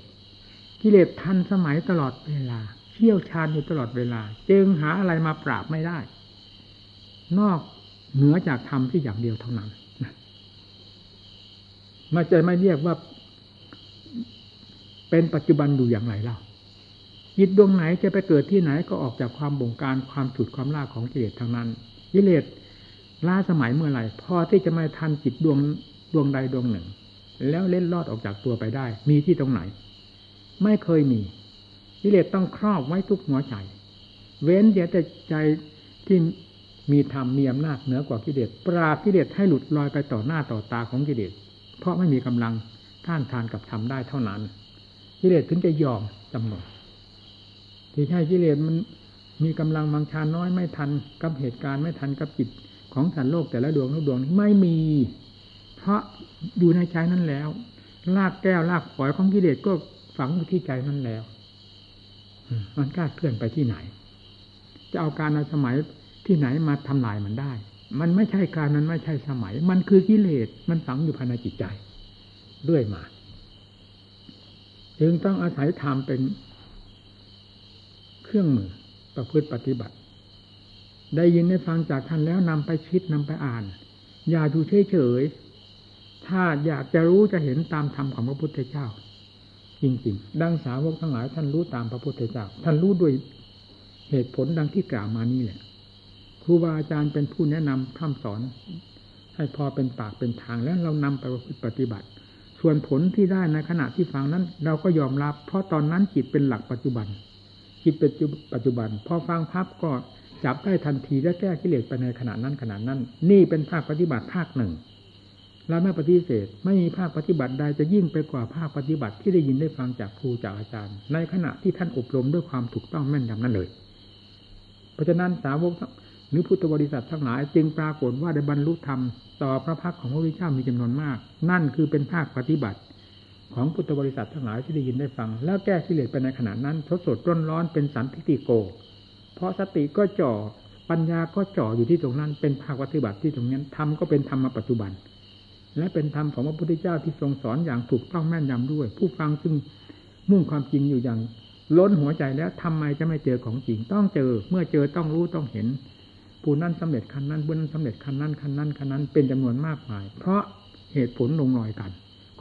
กิเลสทันสมัยตลอดเวลาเชี่ยวชาญอยู่ตลอดเวลา จึงหาอะไรมาปราบไม่ได้ นอกเหนือจากธรรมที่อย่างเดียวเท่านั้นมาจะไม่เรียกว่า เป็นปัจจุบันอยู่อย่างไรเล่าจิตดวงไหนจะไปเกิดที่ไหนก็ออกจากความบงการความฉุดความล่าของกิเลสทางนั้นกิเลสล่าสมัยเมื่อไหร่พอที่จะมาทันจิตดวงดวงใดดวงหนึ่ง แล้วเล่นลอดออกจากตัวไปได้ มีที่ตรงไหน ไม่เคยมีกิเลสต้องครอบไว้ทุกหัวใจ เว้นแต่ใจที่มีธรรมมีอำนาจเหนือกว่ากิเลสปราบกิเลสให้หลุดลอยไปต่อหน้าต่อตาของกิเลสเพราะไม่มีกำลังท่านทานกับธรรมได้เท่านั้น กิเลสถึงจะยอมจำนนที่ใช่กิเลสมันมีกำลังวังชาน้อยไม่ทันกับเหตุการณ์ไม่ทันกับจิตของสันโลกแต่ละดวงทุกดวงไม่มี เพราะอยู่ในใจนั้นแล้วลากแก้วลากฝอยของกิเลสก็ฝังอยู่ที่ใจนั้นแล้วมันกล้าเคลื่อนไปที่ไหน จะเอาการในสมัยที่ไหนมาทำลายมันได้ มันไม่ใช่การนั้นไม่ใช่สมัย มันคือกิเลสมันฝังอยู่ภายในจิตใจเรื่อยมา จึงต้องอาศัยธรรมเป็นเครื่องมือประพฤติปฏิบัติ ได้ยินได้ฟังจากท่านแล้วนำไปคิดนำไปอ่าน อย่าดูเฉยๆถ้าอยากจะรู้จะเห็นตามธรรมของพระพุทธเจ้า จริงๆ ดังสาวกทั้งหลายท่านรู้ตามพระพุทธเจ้า ท่านรู้ด้วยเหตุผลดังที่กล่าวมานี่แหละครูบาอาจารย์เป็นผู้แนะนำพร่ำสอน ให้พอเป็นปากเป็นทางแล้วเรานำไปปฏิบัติ ส่วนผลที่ได้ในขณะที่ฟังนั้น เราก็ยอมรับ เพราะตอนนั้นจิตเป็นหลักปัจจุบัน จิตเป็นปัจจุบัน พอฟังพับก็จับได้ทันทีและแก้กิเลสไปในขณะนั้นขณะนั้น นี่เป็นภาคปฏิบัติภาคหนึ่งเราไม่ปฏิเสธไม่มีภาคปฏิบัติใดจะยิ่งไปกว่าภาคปฏิบัติที่ได้ยินได้ฟังจากครูจากอาจารย์ ในขณะที่ท่านอบรมด้วยความถูกต้องแม่นยำนั้นเลย เพราะฉะนั้นสาวก รือพุทธบริษัททั้งหลาย จึงปรากฏว่าได้บรรลุธรรมต่อพระพักของพระพุทธเจ้ามีจำนวนมาก นั่นคือเป็นภาคปฏิบัติ ของพุทธบริษัททั้งหลายที่ได้ยินได้ฟัง แล้วแก้กิเลสไปในขณะนั้นทดสดร้อนร้อนเป็นสันติโก เพราะสติก็จ่อปัญญาก็จ่ออยู่ที่ตรงนั้น เป็นภาคปฏิบัติที่ตรงนั้นธรรมก็เป็นธรรมมาปัจจุบัน และเป็นธรรมของพระพุทธเจ้าที่ทรงสอนอย่างถูกต้องแม่นยำด้วย ผู้ฟังซึ่งมุ่งความจริงอยู่อย่างล้นหัวใจแล้วทำไมจะไม่เจอของจริงต้องเจอ เมื่อเจอต้องรู้ต้องเห็น ผู้นั้นสำเร็จคันนั้นผู้นั้นสำเร็จคันนั้นคันนั้นคันนั้นเป็นจำนวนมากมาย เพราะเหตุผลลงรอยกัน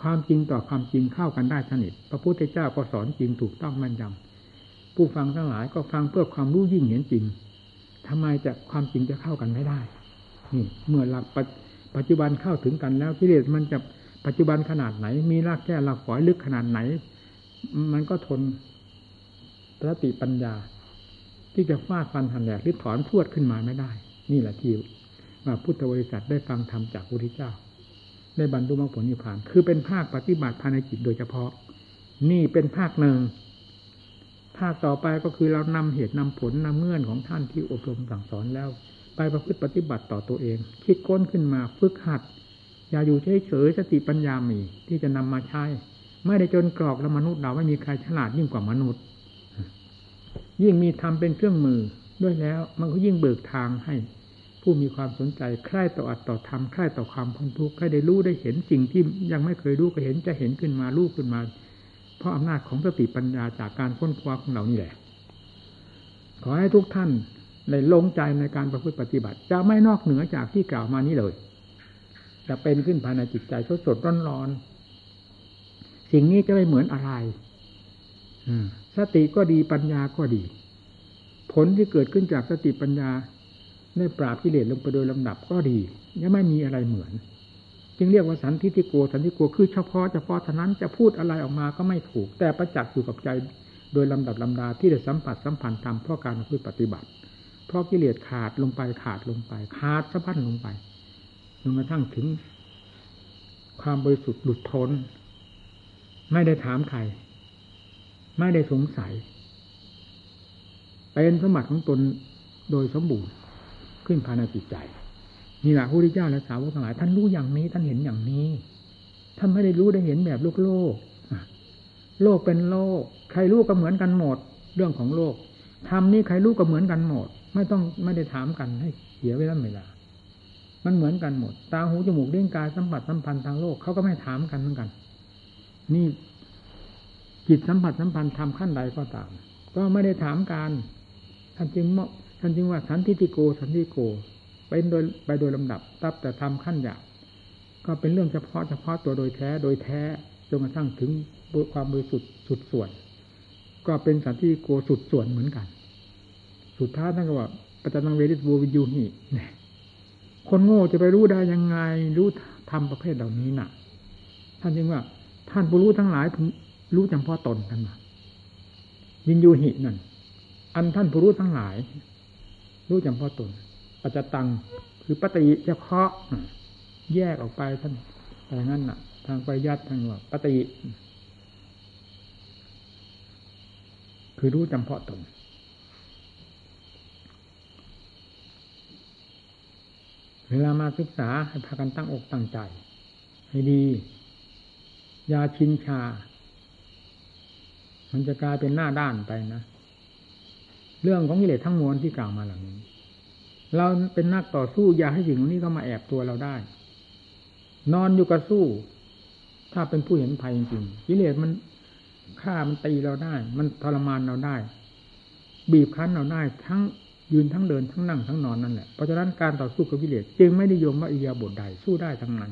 ความจริงต่อความจริงเข้ากันได้สนิทพระพุทธเจ้าก็สอนจริงถูกต้องมั่นยำผู้ฟังทั้งหลายก็ฟังเพื่อความรู้ยิ่งเห็นจริงทำไมจะความจริงจะเข้ากันไม่ได้นี่เมื่อหลักปัจจุบันเข้าถึงกันแล้วกิเลสมันจะปัจจุบันขนาดไหน มีรากแก้รากฝอยลึกขนาดไหน มันก็ทนสติปัญญา ที่จะฟาดฟันหันแหลกหรือถอนพวดขึ้นมาไม่ได้ นี่แหละที่ว่าพุทธบริษัทได้ฟังธรรมจากพระพุทธเจ้า ได้บรรลุมรรคผลนิพพาน คือเป็นภาคปฏิบัติภายในจิตโดยเฉพาะ นี่เป็นภาคหนึ่งภาคต่อไปก็คือเรานำเหตุนำผลนำเงื่อนของท่านที่อบรมสั่งสอนแล้ว ไปประพฤติปฏิบัติต่อตัวเอง คิดค้นขึ้นมาฝึกหัด อย่าอยู่เฉยๆสติปัญญามีที่จะนำมาใช้ ไม่ได้จนกรอกแล้วมนุษย์เราไม่มีใครฉลาดยิ่งกว่ามนุษย์ ยิ่งมีธรรมเป็นเครื่องมือด้วยแล้ว มันก็ยิ่งเบิกทางให้ ผู้มีความสนใจใคร่ต่ออัดต่อธรรมใคร่ต่อความพ้นทุกข์ใครได้รู้ได้เห็นสิ่งที่ยังไม่เคยรู้ก็เห็นจะเห็นขึ้นมารู้ขึ้นมา เพราะอำนาจของสติปัญญาจากการค้นคว้าของเรานี่แหละ ขอให้ทุกท่านในลงใจในการประพฤติปฏิบัติ จะไม่นอกเหนือจากที่กล่าวมานี้เลย จะเป็นขึ้นภายในจิตใจสดสดร้อนร้อนสิ่งนี้จะไม่เหมือนอะไร อืม สติก็ดีปัญญาก็ดี ผลที่เกิดขึ้นจากสติปัญญาได้ปราบกิเลสลงไปโดยลำดับก็ดียังไม่มีอะไรเหมือน จึงเรียกว่าสันทิฏฐิโกสันทิโกคือเฉพาะเฉพาะเท่านั้นจะพูดอะไรออกมาก็ไม่ถูก แต่ประจักษ์อยู่กับใจโดยลำดับลำดาที่ได้สัมผัสสัมพันธ์ทำเพราะการพูดปฏิบัติ เพราะกิเลสขาดลงไปขาดลงไป ขาดสะพันลงไปจนกระทั่งถึง ความบริสุทธิ์หลุดพ้น ไม่ได้ถามใคร ไม่ได้สงสัย เป็นสมบัติของตนโดยสมบูรณ์ขึ้นภายในจิตใจนี่แหละพระพุทธเจ้าและสาวกทั้งหลายท่านรู้อย่างนี้ท่านเห็นอย่างนี้ท่านไม่ได้รู้ได้เห็นแบบโลกโลกโลกเป็นโลก ใครรู้ก็เหมือนกันหมด เรื่องของโลกทำนี่ใครรู้ก็เหมือนกันหมด ไม่ต้องไม่ได้ถามกันให้เสียเวลาเวลา มันเหมือนกันหมด ตาหูจมูกเลี้ยงกายสัมผัสสัมพันธ์ทางโลกเขาก็ไม่ถามกันเหมือนกัน นี่ จิตสัมผัสสัมพันธ์ทำขั้นใดก็ตาม ก็ไม่ได้ถามกันท่านจึงท่านจึงว่าสันติโกสันติโกไปโดยไปโดยลำดับตับแต่ทำขั้นหยาบก็เป็นเรื่องเฉพาะเฉพาะตัวโดยแท้โดยแท้จนกระทั่งถึงความบริสุทธิ์สุดส่วน ก็เป็นสันติโกสุดส่วนเหมือนกัน สุดท้ายท่านก็ว่าปัจจังเวริสโววิยูหิเนี่ยคนโง่จะไปรู้ได้ยังไงรู้ทำประเภทเหล่านี้น่ะ ท่านจึงว่า ท่านผู้รู้ทั้งหลาย รู้จำเพาะตนกันมาวินยูหินั่น อันท่านผู้รู้ทั้งหลาย รู้จำเพาะตน ปัจจตัง คือปฏิเฉพาะ แยกออกไปท่านอะไรงั้นน่ะ ทางปริยัติทางว่าปฏิคือรู้จำเพาะตน เวลามาศึกษาให้พากันตั้งอกตั้งใจ ให้ดี ยาชินชา มันจะกลายเป็นหน้าด้านไปนะเรื่องของกิเลสทั้งมวลที่กล่าวมาเหล่านี้ เราเป็นนักต่อสู้อย่าให้สิ่งนี้เข้ามาแอบตัวเราได้ นอนอยู่กับสู้ ถ้าเป็นผู้เห็นภัยจริงๆกิเลสมันฆ่ามันตีเราได้ มันทรมานเราได้ บีบคั้นเราได้ ทั้งยืนทั้งเดินทั้งนั่งทั้งนอนนั่นแหละเพราะฉะนั้นการต่อสู้กับกิเลสจึงไม่นิยมว่าอิยาบทใดสู้ได้ทั้งนั้น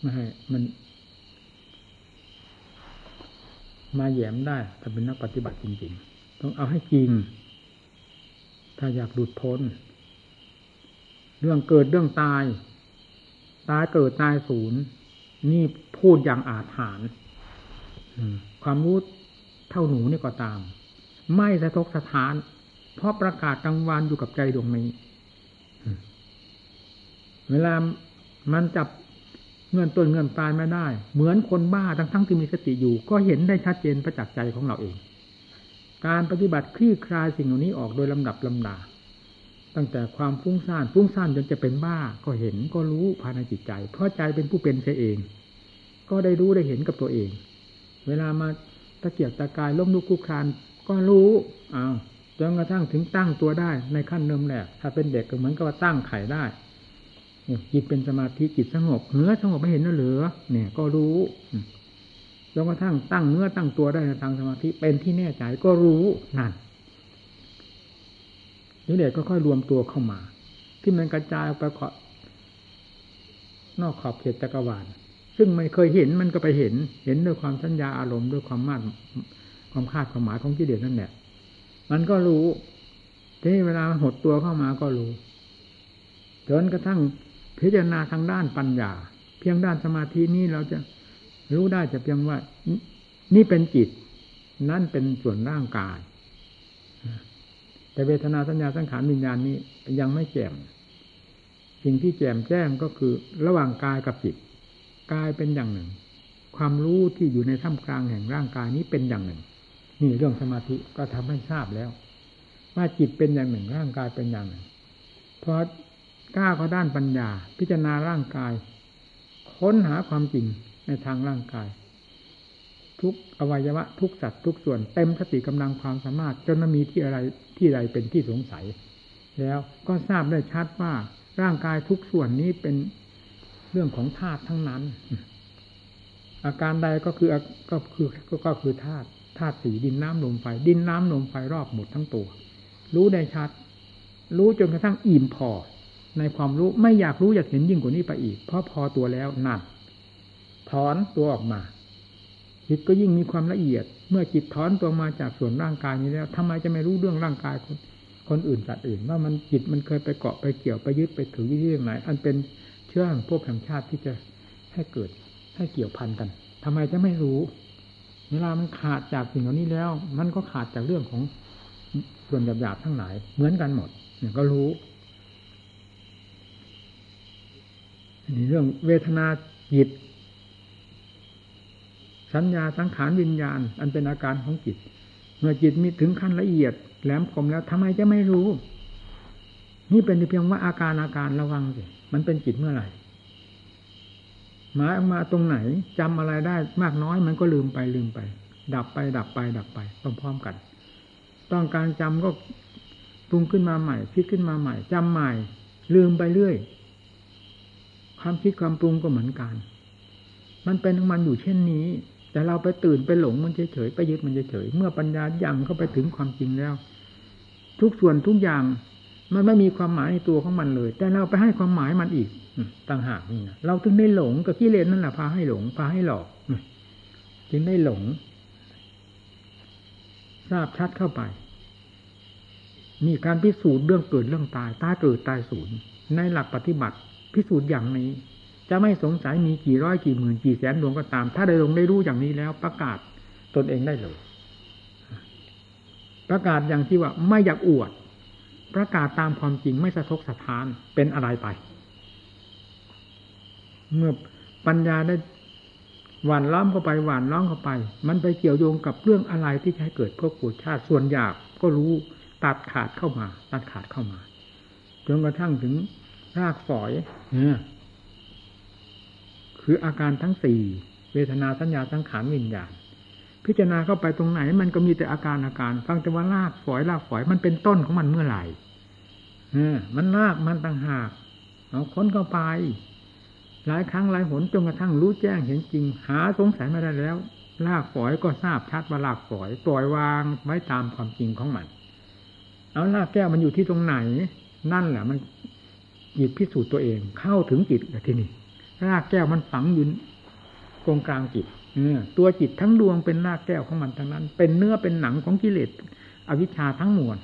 ไม่ให้มัน มาแยมได้ถ้าเป็นนักปฏิบัติจริง ๆ ต้องเอาให้จริง ถ้าอยากหลุดพ้น เรื่องเกิดเรื่องตาย ตายเกิดตายศูนย์นี่พูดอย่างอาถรรพ์ความรู้เท่าหนูนี่ก็ตาม ไม่สะทกสะท้าน เพราะประกาศกลางวันอยู่กับใจดวงนี้เวลามันจับ เงื่อนต้นเงื่อนตายไม่ได้ เหมือนคนบ้าทั้งทั้งที่มีสติอยู่ ก็เห็นได้ชัดเจนประจักษ์ใจของเราเอง การปฏิบัติคลี่คลายสิ่งเหล่านี้ออกโดยลำดับลำดา ตั้งแต่ความฟุ้งซ่านฟุ้งซ่านจนจะเป็นบ้าก็เห็นก็รู้ภายในจิตใจ เพราะใจเป็นผู้เป็นเสียเอง ก็ได้รู้ได้เห็นกับตัวเอง เวลามาตะเกียกตะกายล้มลุกคลุกคลานก็รู้อ้าวจนกระทั่งถึงตั้งตัวได้ในขั้นเริ่มแรกถ้าเป็นเด็กก็เหมือนกับว่าตั้งไข่ได้ จิตเป็นสมาธิจิตสงบเนื้อสงบไม่เห็นเหลือเนี่ย ก็รู้จนกระทั่งตั้งเนื้อตั้งตัวได้ในทางสมาธิเป็นที่แน่ใจก็รู้นั่นนี่เด็กก็ค่อยรวมตัวเข้ามา ที่มันกระจายออกไปขอนอกขอบเขตจักรวาลซึ่งไม่เคยเห็นมันก็ไปเห็น เห็นด้วยความสัญญาอารมณ์ด้วยความมาดความคาดความหมายของกิเลสนั่นแหละมันก็รู้ที่เวลาหดตัวเข้ามาก็รู้จนกระทั่ง พิจารณาทางด้านปัญญา เพียงด้านสมาธินี้เราจะรู้ได้จะเพียงว่า นี่เป็นจิต นั่นเป็นส่วนร่างกาย แต่เวทนาสัญญาสังขารวิญญาณนี้ยังไม่แจ่มสิ่งที่แจ่มแจ้งก็คือระหว่างกายกับจิตกายเป็นอย่างหนึ่ง ความรู้ที่อยู่ในท่ามกลางแห่งร่างกายนี้เป็นอย่างหนึ่ง นี่เรื่องสมาธิก็ทำให้ทราบแล้ว ว่าจิตเป็นอย่างหนึ่งร่างกายเป็นอย่างหนึ่งพอ กล้าเขาด้านปัญญา พิจารณาร่างกาย ค้นหาความจริงในทางร่างกาย ทุกอวัยวะ ทุกสัตว์ทุกส่วนเต็มสติกำลังความสามารถ จนไม่มีที่อะไรที่ใดเป็นที่สงสัย แล้วก็ทราบได้ชัดว่าร่างกายทุกส่วนนี้เป็นเรื่องของธาตุทั้งนั้น อาการใดก็คือก็คือก็คือธาตุธาตุสีดินน้ำลมไฟ ดินน้ำลมไฟรอบหมดทั้งตัว รู้ได้ชัด รู้จนกระทั่งอิ่มพอ ในความรู้ไม่อยากรู้อยากเห็นยิ่งกว่านี้ไปอีก เพราะพอตัวแล้วหนั่นถอนตัวออกมา จิตก็ยิ่งมีความละเอียด เมื่อจิตถอนตัวมาจากส่วนร่างกายนี้แล้วทำไมจะไม่รู้เรื่องร่างกายคนคนอื่นสัตว์อื่น ว่ามันจิตมันเคยไปเกาะไปเกี่ยวไปยึดไปถือวิธีไหนอันเป็นเชื่อของพวกแห่งชาติที่จะให้เกิดให้เกี่ยวพันกันทำไมจะไม่รู้ เวลามันขาดจากสิ่งเหล่านี้แล้ว มันก็ขาดจากเรื่องของส่วนหยาบๆทั้งหลายเหมือนกันหมดเนี่ยก็รู้ นี่เรื่องเวทนาจิต สัญญาสังขารวิญญาณ อันเป็นอาการของจิต เมื่อจิตมีถึงขั้นละเอียด แหลมคมแล้วทำไมจะไม่รู้ นี่เป็นเพียงว่าอาการอาการระวังสิมันเป็นจิตเมื่อไหร่หมายออกมาตรงไหนจำอะไรได้มากน้อยมันก็ลืมไปลืมไป ดับไป ดับไป ดับไปพร้อมๆกัน ต้องการจำก็ปรุงขึ้นมาใหม่คิดขึ้นมาใหม่จำใหม่ ลืมไปเรื่อย ความคิดความปรุงก็เหมือนกัน มันเป็นของมันอยู่เช่นนี้ แต่เราไปตื่นไปหลงมันเฉยๆไปยึดมันเฉยๆเมื่อปัญญายังเข้าไปถึงความจริงแล้ว ทุกส่วนทุกอย่างมันไม่มีความหมายในตัวของมันเลย แต่เราไปให้ความหมายมันอีกต่างหากนี่นะเราถึงได้หลงกับกิเลสนั่นแหละพาให้หลงพาให้หลอกจึงได้หลง ทราบชัดเข้าไปมีการพิสูจน์เรื่องเกิดเรื่องตายตายเกิดตายสูญในหลักปฏิบัติ พิสูจน์อย่างนี้ จะไม่สงสัยมีกี่ร้อยกี่หมื่นกี่แสนดวงก็ตาม ถ้าได้ลงได้รู้อย่างนี้แล้วประกาศตนเองได้เลย ประกาศอย่างที่ว่าไม่อยากอวด ประกาศตามความจริงไม่สะทกสะท้านเป็นอะไรไป เมื่อปัญญาได้หวานล้อมเข้าไปหวานล้อมเข้าไป มันไปเกี่ยวโยงกับเรื่องอะไรที่จะให้เกิดพวกปูชาติส่วนหยาบก็รู้ตัดขาดเข้ามา ตัดขาดเข้ามาจนกระทั่งถึง รากฝอยเนี่ยคืออาการทั้งสี่เวทนาสัญญาสังขารวิญญาณ พิจารณาเข้าไปตรงไหน มันก็มีแต่อาการอาการ ฟังแต่ว่ารากฝอยรากฝอยมันเป็นต้นของมันเมื่อไหร่เออมันรากมันต่างหากเอาค้นเข้าไป หลายครั้งหลายหนจนกระทั่งรู้แจ้งเห็นจริง หาสงสัยไม่ได้แล้วลากฝอยก็ทราบชัดว่าลากฝอย ปล่อยวางไว้ตามความจริงของมัน เอาลากแก้วมันอยู่ที่ตรงไหน นั่นแหละมัน จิตพิสูจน์ตัวเองเข้าถึงจิตที่นี่รากแก้วมันฝังอยู่ตรงกลางจิตเออตัวจิตทั้งดวงเป็นรากแก้วของมันทั้งนั้น เป็นเนื้อเป็นหนังของกิเลสอวิชชาทั้งมวล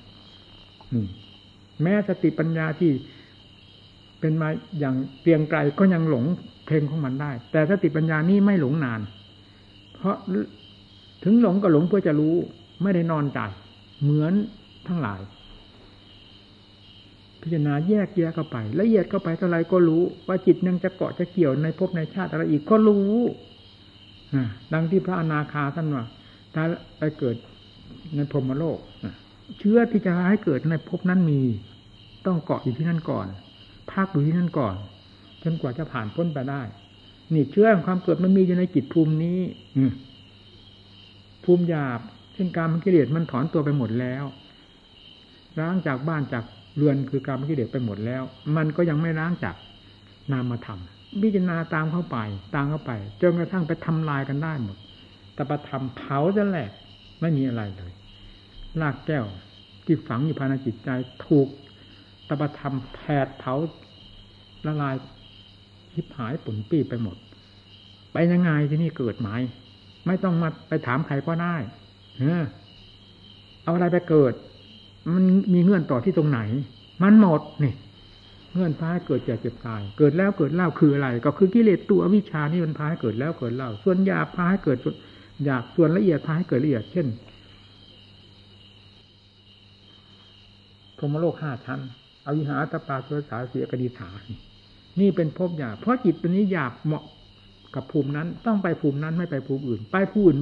แม้สติปัญญาที่เป็นมาอย่างเตียงไกลก็ยังหลงเพลงของมันได้ แต่สติปัญญานี้ไม่หลงนาน เพราะถึงหลงก็หลงเพื่อจะรู้ไม่ได้นอนใจเหมือนทั้งหลาย พิจารณาแยกแยกเข้าไปละเอียดเข้าไปเท่าไรก็รู้ ว่าจิตยังจะเกาะจะเกี่ยวในภพในชาติอะไรอีกก็รู้ดังที่พระอนาคาท่านว่าถ้าไปเกิดในพรหมโลกเชื้อที่จะให้เกิดในภพนั้นมี ต้องเกาะอยู่ที่นั่นก่อนพักอยู่ที่นั่นก่อน จนกว่าจะผ่านพ้นไปได้ นี่เชื่อความเกิดมันมีอยู่ในจิตภูมินี้ อืภูมิหยาบเช่นการมันกิเลสมันถอนตัวไปหมดแล้วล้างจากบ้านจาก เรือนคือการมกิเลสไปหมดแล้ว มันก็ยังไม่ล้างจากนามธรรมพิจารณาตามเข้าไปตามเข้าไปจนกระทั่งไปทำลายกันได้หมดแต่ประธรรมเผาจะแหลกไม่มีอะไรเลยลากแก้วที่ฝังอยู่ภายในจิตใจถูกตปธรรมแผดเผาละลายทิพหายปุ่นปี้ไปหมด ไปยังไงที่นี่เกิดไหมไม่ต้องมาไปถามใครก็ได้เออเอาอะไรไปเกิด มันมีเงื่อนต่อที่ตรงไหน มันหมดนี่เงื่อนพาให้เกิดแก่เจ็บตาย เกิดแล้วเกิดเล่าคืออะไร ก็คือกิเลสตัววิชานี่มันพาให้เกิดแล้วเกิดเล่าส่วนยาพาให้เกิดหยาบส่วนละเอียดพาให้เกิดละเอียด เช่นพรหมโลกห้าชั้นอวิหาตปาสุสาเสียกดีถานี่เป็นภพหยาบเพราะจิตตัวนี้หยาบเหมาะกับภูมินั้น ต้องไปภูมินั้นไม่ไปภูมิอื่น ไปภูมิอื่น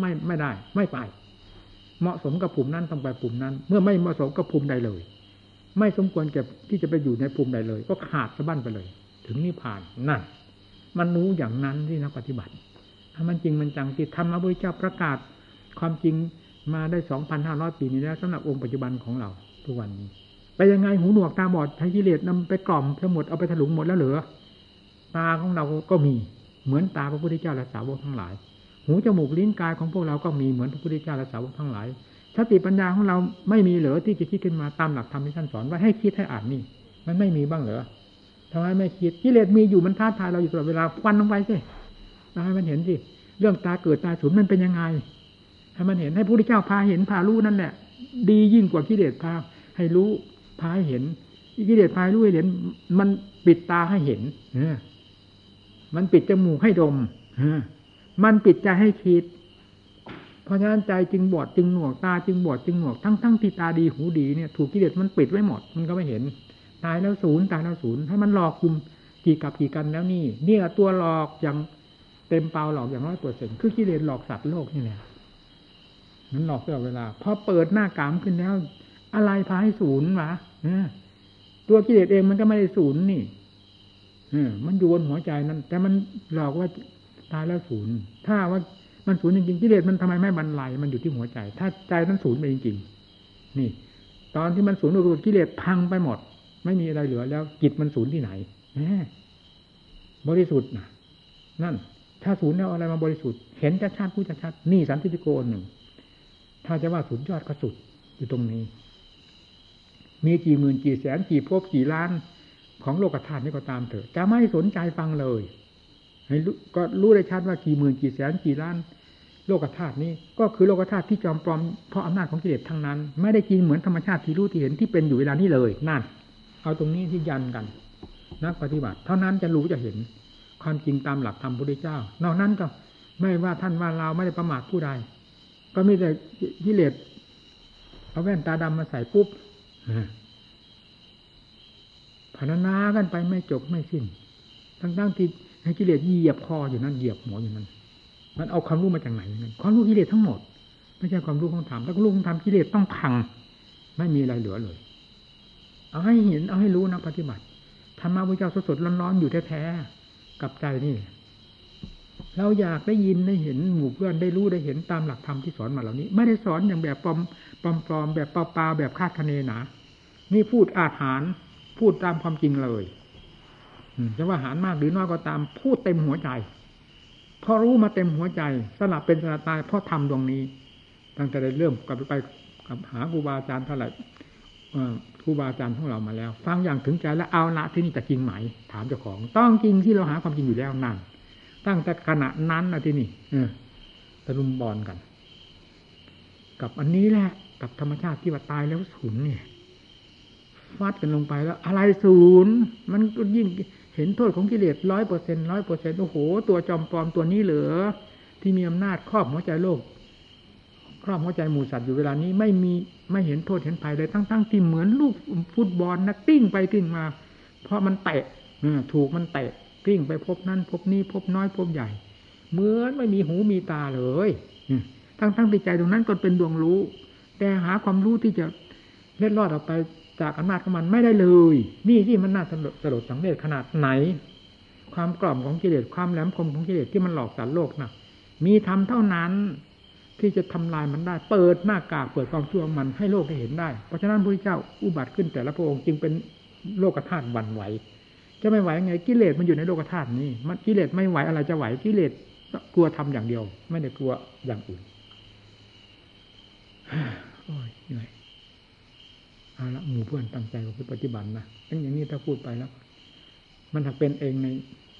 ไม่ไม่ได้ ไม่ไป เหมาะสมกับภูมินั้นต้องไปภูมินั้น เมื่อไม่เหมาะสมกับภูมิใดเลย ไม่สมควรเก็บที่จะไปอยู่ในภูมิใดเลย ก็ขาดสะบั้นไปเลย ถึงนิพพานนั่นมันรู้อย่างนั้นที่นักปฏิบัติ ถ้ามันจริงมันจังที่ธรรมะพุทธเจ้าประกาศ ความจริงมาได้สองพันห้าร้อยปีนี้แล้วสำหรับองค์ปัจจุบันของเราทุกวันนี้ไปยังไงหูหนวกตาบอดใช้กิเลสนำไปกล่อมทั้งหมดเอาไปถลุงหมดแล้วเหรอตาของเราก็มีเหมือนตาพระพุทธเจ้าและสาวกทั้งหลาย หูจมูกลิ้นกายของพวกเราก็มีเหมือนพระพุทธเจ้าและสาวกทั้งหลายสติปัญญาของเราไม่มีเหรอที่จะคิดขึ้นมาตามหลักธรรมที่ท่านสอนว่าให้คิดให้อ่านนี่ มันไม่มีบ้างเหรอทำไมไม่คิดกิเลสมีอยู่มันท้าทายเราอยู่ตลอดเวลาฟันลงไปสิให้มันเห็นสิเรื่องตาเกิดตาสูญมันเป็นยังไงให้มันเห็นให้พระพุทธเจ้าพาเห็นพารู้นั่นแหละดียิ่งกว่ากิเลสพาให้รู้พาให้เห็นกิเลสพารู้ให้เห็น มันปิดตาให้เห็นเอมันปิดจมูกให้ดมเอ มันปิดใจให้คิด เพราะฉะนั้นใจจึงบอดจึงหนวกตาจึงบอดจึงหนวกทั้งทั้งที่ตาดีหูดีเนี่ยถูกกิเลสมันปิดไว้หมดมันก็ไม่เห็น ตายแล้วศูนย์ตายแล้วศูนย์ถ้ามันหลอกคุมกี่กับกี่กันแล้วนี่เนี่ยตัวหลอกอย่างเต็มเปล่าหลอกอย่างร้อยเปอร์เซ็นคือกิเลสหลอกสัตว์โลกนี่แหละมันหลอกตลอดเวลาพอเปิดหน้ากามขึ้นแล้ว อะไรพาให้ศูนย์วะตัวกิเลสเองมันก็ไม่ได้ศูนย์นี่มันอยู่บนหัวใจนั้น แต่มันหลอกว่า ตายแล้วศูนย์ถ้าว่ามันศูนย์จริงๆกิเลสมันทำไมไม่บรรลัยมันอยู่ที่หัวใจ ถ้าใจนั้นศูนย์ไปจริงๆ นี่ ตอนที่มันศูนย์ตัวกิเลสพังไปหมด ไม่มีอะไรเหลือแล้วจิตมันศูนย์ที่ไหนแหมบริสุทธิ์นะนั่น ถ้าศูนย์แล้วอะไรมาบริสุทธิ์เห็นชัดๆผู้ชัดๆนี่สันติโกนหนึ่งถ้าจะว่าศูนย์ยอดก็สุดอยู่ตรงนี้ มีกี่หมื่นกี่แสนกี่ภพกี่ล้านของโลกธาตุนี่ก็ตามเถอะจะไม่สนใจฟังเลย ให้ก็รู้ได้ชัดว่ากี่หมื่นกี่แสนกี่ล้านโลกธาตุนี้ ก็คือโลกธาตุที่จอมปลอมเพราะอำนาจของกิเลสทั้งนั้น ไม่ได้จริงเหมือนธรรมชาติที่รู้ที่เห็นที่เป็นอยู่เวลานี้เลยนั่น เอาตรงนี้ที่ยันกันนักปฏิบัติ เท่านั้นจะรู้จะเห็นความจริงตามหลักธรรมพุทธเจ้า นอกนั้นก็ไม่ว่าท่านว่าเราไม่ได้ประมาทผู้ใด ก็มีแต่กิเลสเอาแว่นตาดำมาใส่ปุ๊บพรรณนากันไปไม่จบไม่สิ้น ทั้งๆที่ ให้กิเลสเหยียบคออยู่นั่นเหยียบหัวอยู่นั่นมันเอาความรู้มาจากไหนนั่นความรู้กิเลสทั้งหมด ไม่ใช่ความรู้ของธรรมถ้ารู้ของธรรมกิเลสต้องพัง ไม่มีอะไรเหลือเลย เอาให้เห็นเอาให้รู้นะปฏิบัติธรรมะพระเจ้าสดๆร้อนๆอยู่แท้ๆกับใจนี่เราอยากได้ยินได้เห็นหมู่เพื่อนได้รู้ได้เห็นตามหลักธรรมที่สอนมาเหล่านี้ ไม่ได้สอนอย่างแบบปลอมปลอมๆแบบเปล่าๆแบบคาดคะเนนะนี่พูดอาถรรพ์พูดตามความจริงเลย จะว่าหารมากหรือน้อยก็ตามพูดเต็มหัวใจพอรู้มาเต็มหัวใจสลับเป็นสลับตายเพราะทำดวงนี้ ตั้งแต่ได้เริ่มกลับไปกับหาครูบาอาจารย์เท่าไหร่ครูบาอาจารย์ของเรามาแล้ว ฟังอย่างถึงใจแล้วเอาละที่นี่จะจริงไหม ถามเจ้าของ ต้องจริงที่เราหาความจริงอยู่แล้วนั่นตั้งแต่ขณะนั้นนะที่นี่เออตะลุมบอลกัน กับอันนี้แหละ กับธรรมชาติที่ว่าตายแล้วศูนย์เนี่ยฟัดกันลงไปแล้ว อะไรศูนย์มันก็ยิ่ง เห็นโทษของกิเลสร้อยเปอร์เซ็นร้อยเปอร์เซ็นโอ้โห ตัวจอมปลอมตัวนี้เหลือ ที่มีอำนาจครอบหัวใจโลก ครอบหัวใจหมู่สัตว์อยู่เวลานี้ไม่มีไม่เห็นโทษเห็นภัยเลยทั้งๆที่เหมือนลูกฟุตบอลนักติ้งไปติ้งมา เพราะมันเตะถูกมันเตะติ้งไปพบนั้นพบนี้พบน้อยพบใหญ่ เหมือนไม่มีหูมีตาเลยทั้งๆที่ใจตรงนั้นก็เป็นดวงรู้ แต่หาความรู้ที่จะเล็ดลอดออกไป จากอำนาจของมันไม่ได้เลย นี่ที่มันน่าสลดสังเวชขนาดไหน ความกล่อมของกิเลสความแหลมคมของกิเลสที่มันหลอกสารโลกนะมีทำเท่านั้นที่จะทำลายมันได้ เปิดหน้ากากเปิดความชั่วมันให้โลกได้เห็นได้ เพราะฉะนั้นพระเจ้าอุบัติขึ้นแต่ละพระองค์จึงเป็นโลกธาตุวันไหว จะไม่ไหวไงกิเลสมันอยู่ในโลกธาตุนี้ มันกิเลสไม่ไหวอะไรจะไหวกิเลสกลัวทำอย่างเดียว ไม่ได้กลัวอย่างอื่นโอ้ยเหนื่อยาละหมู่เพื่อนตั้งใจกับปฏิบัตินะทั้งอย่างนี้ถ้าพูดไปแล้ว มันถักเป็นเองใน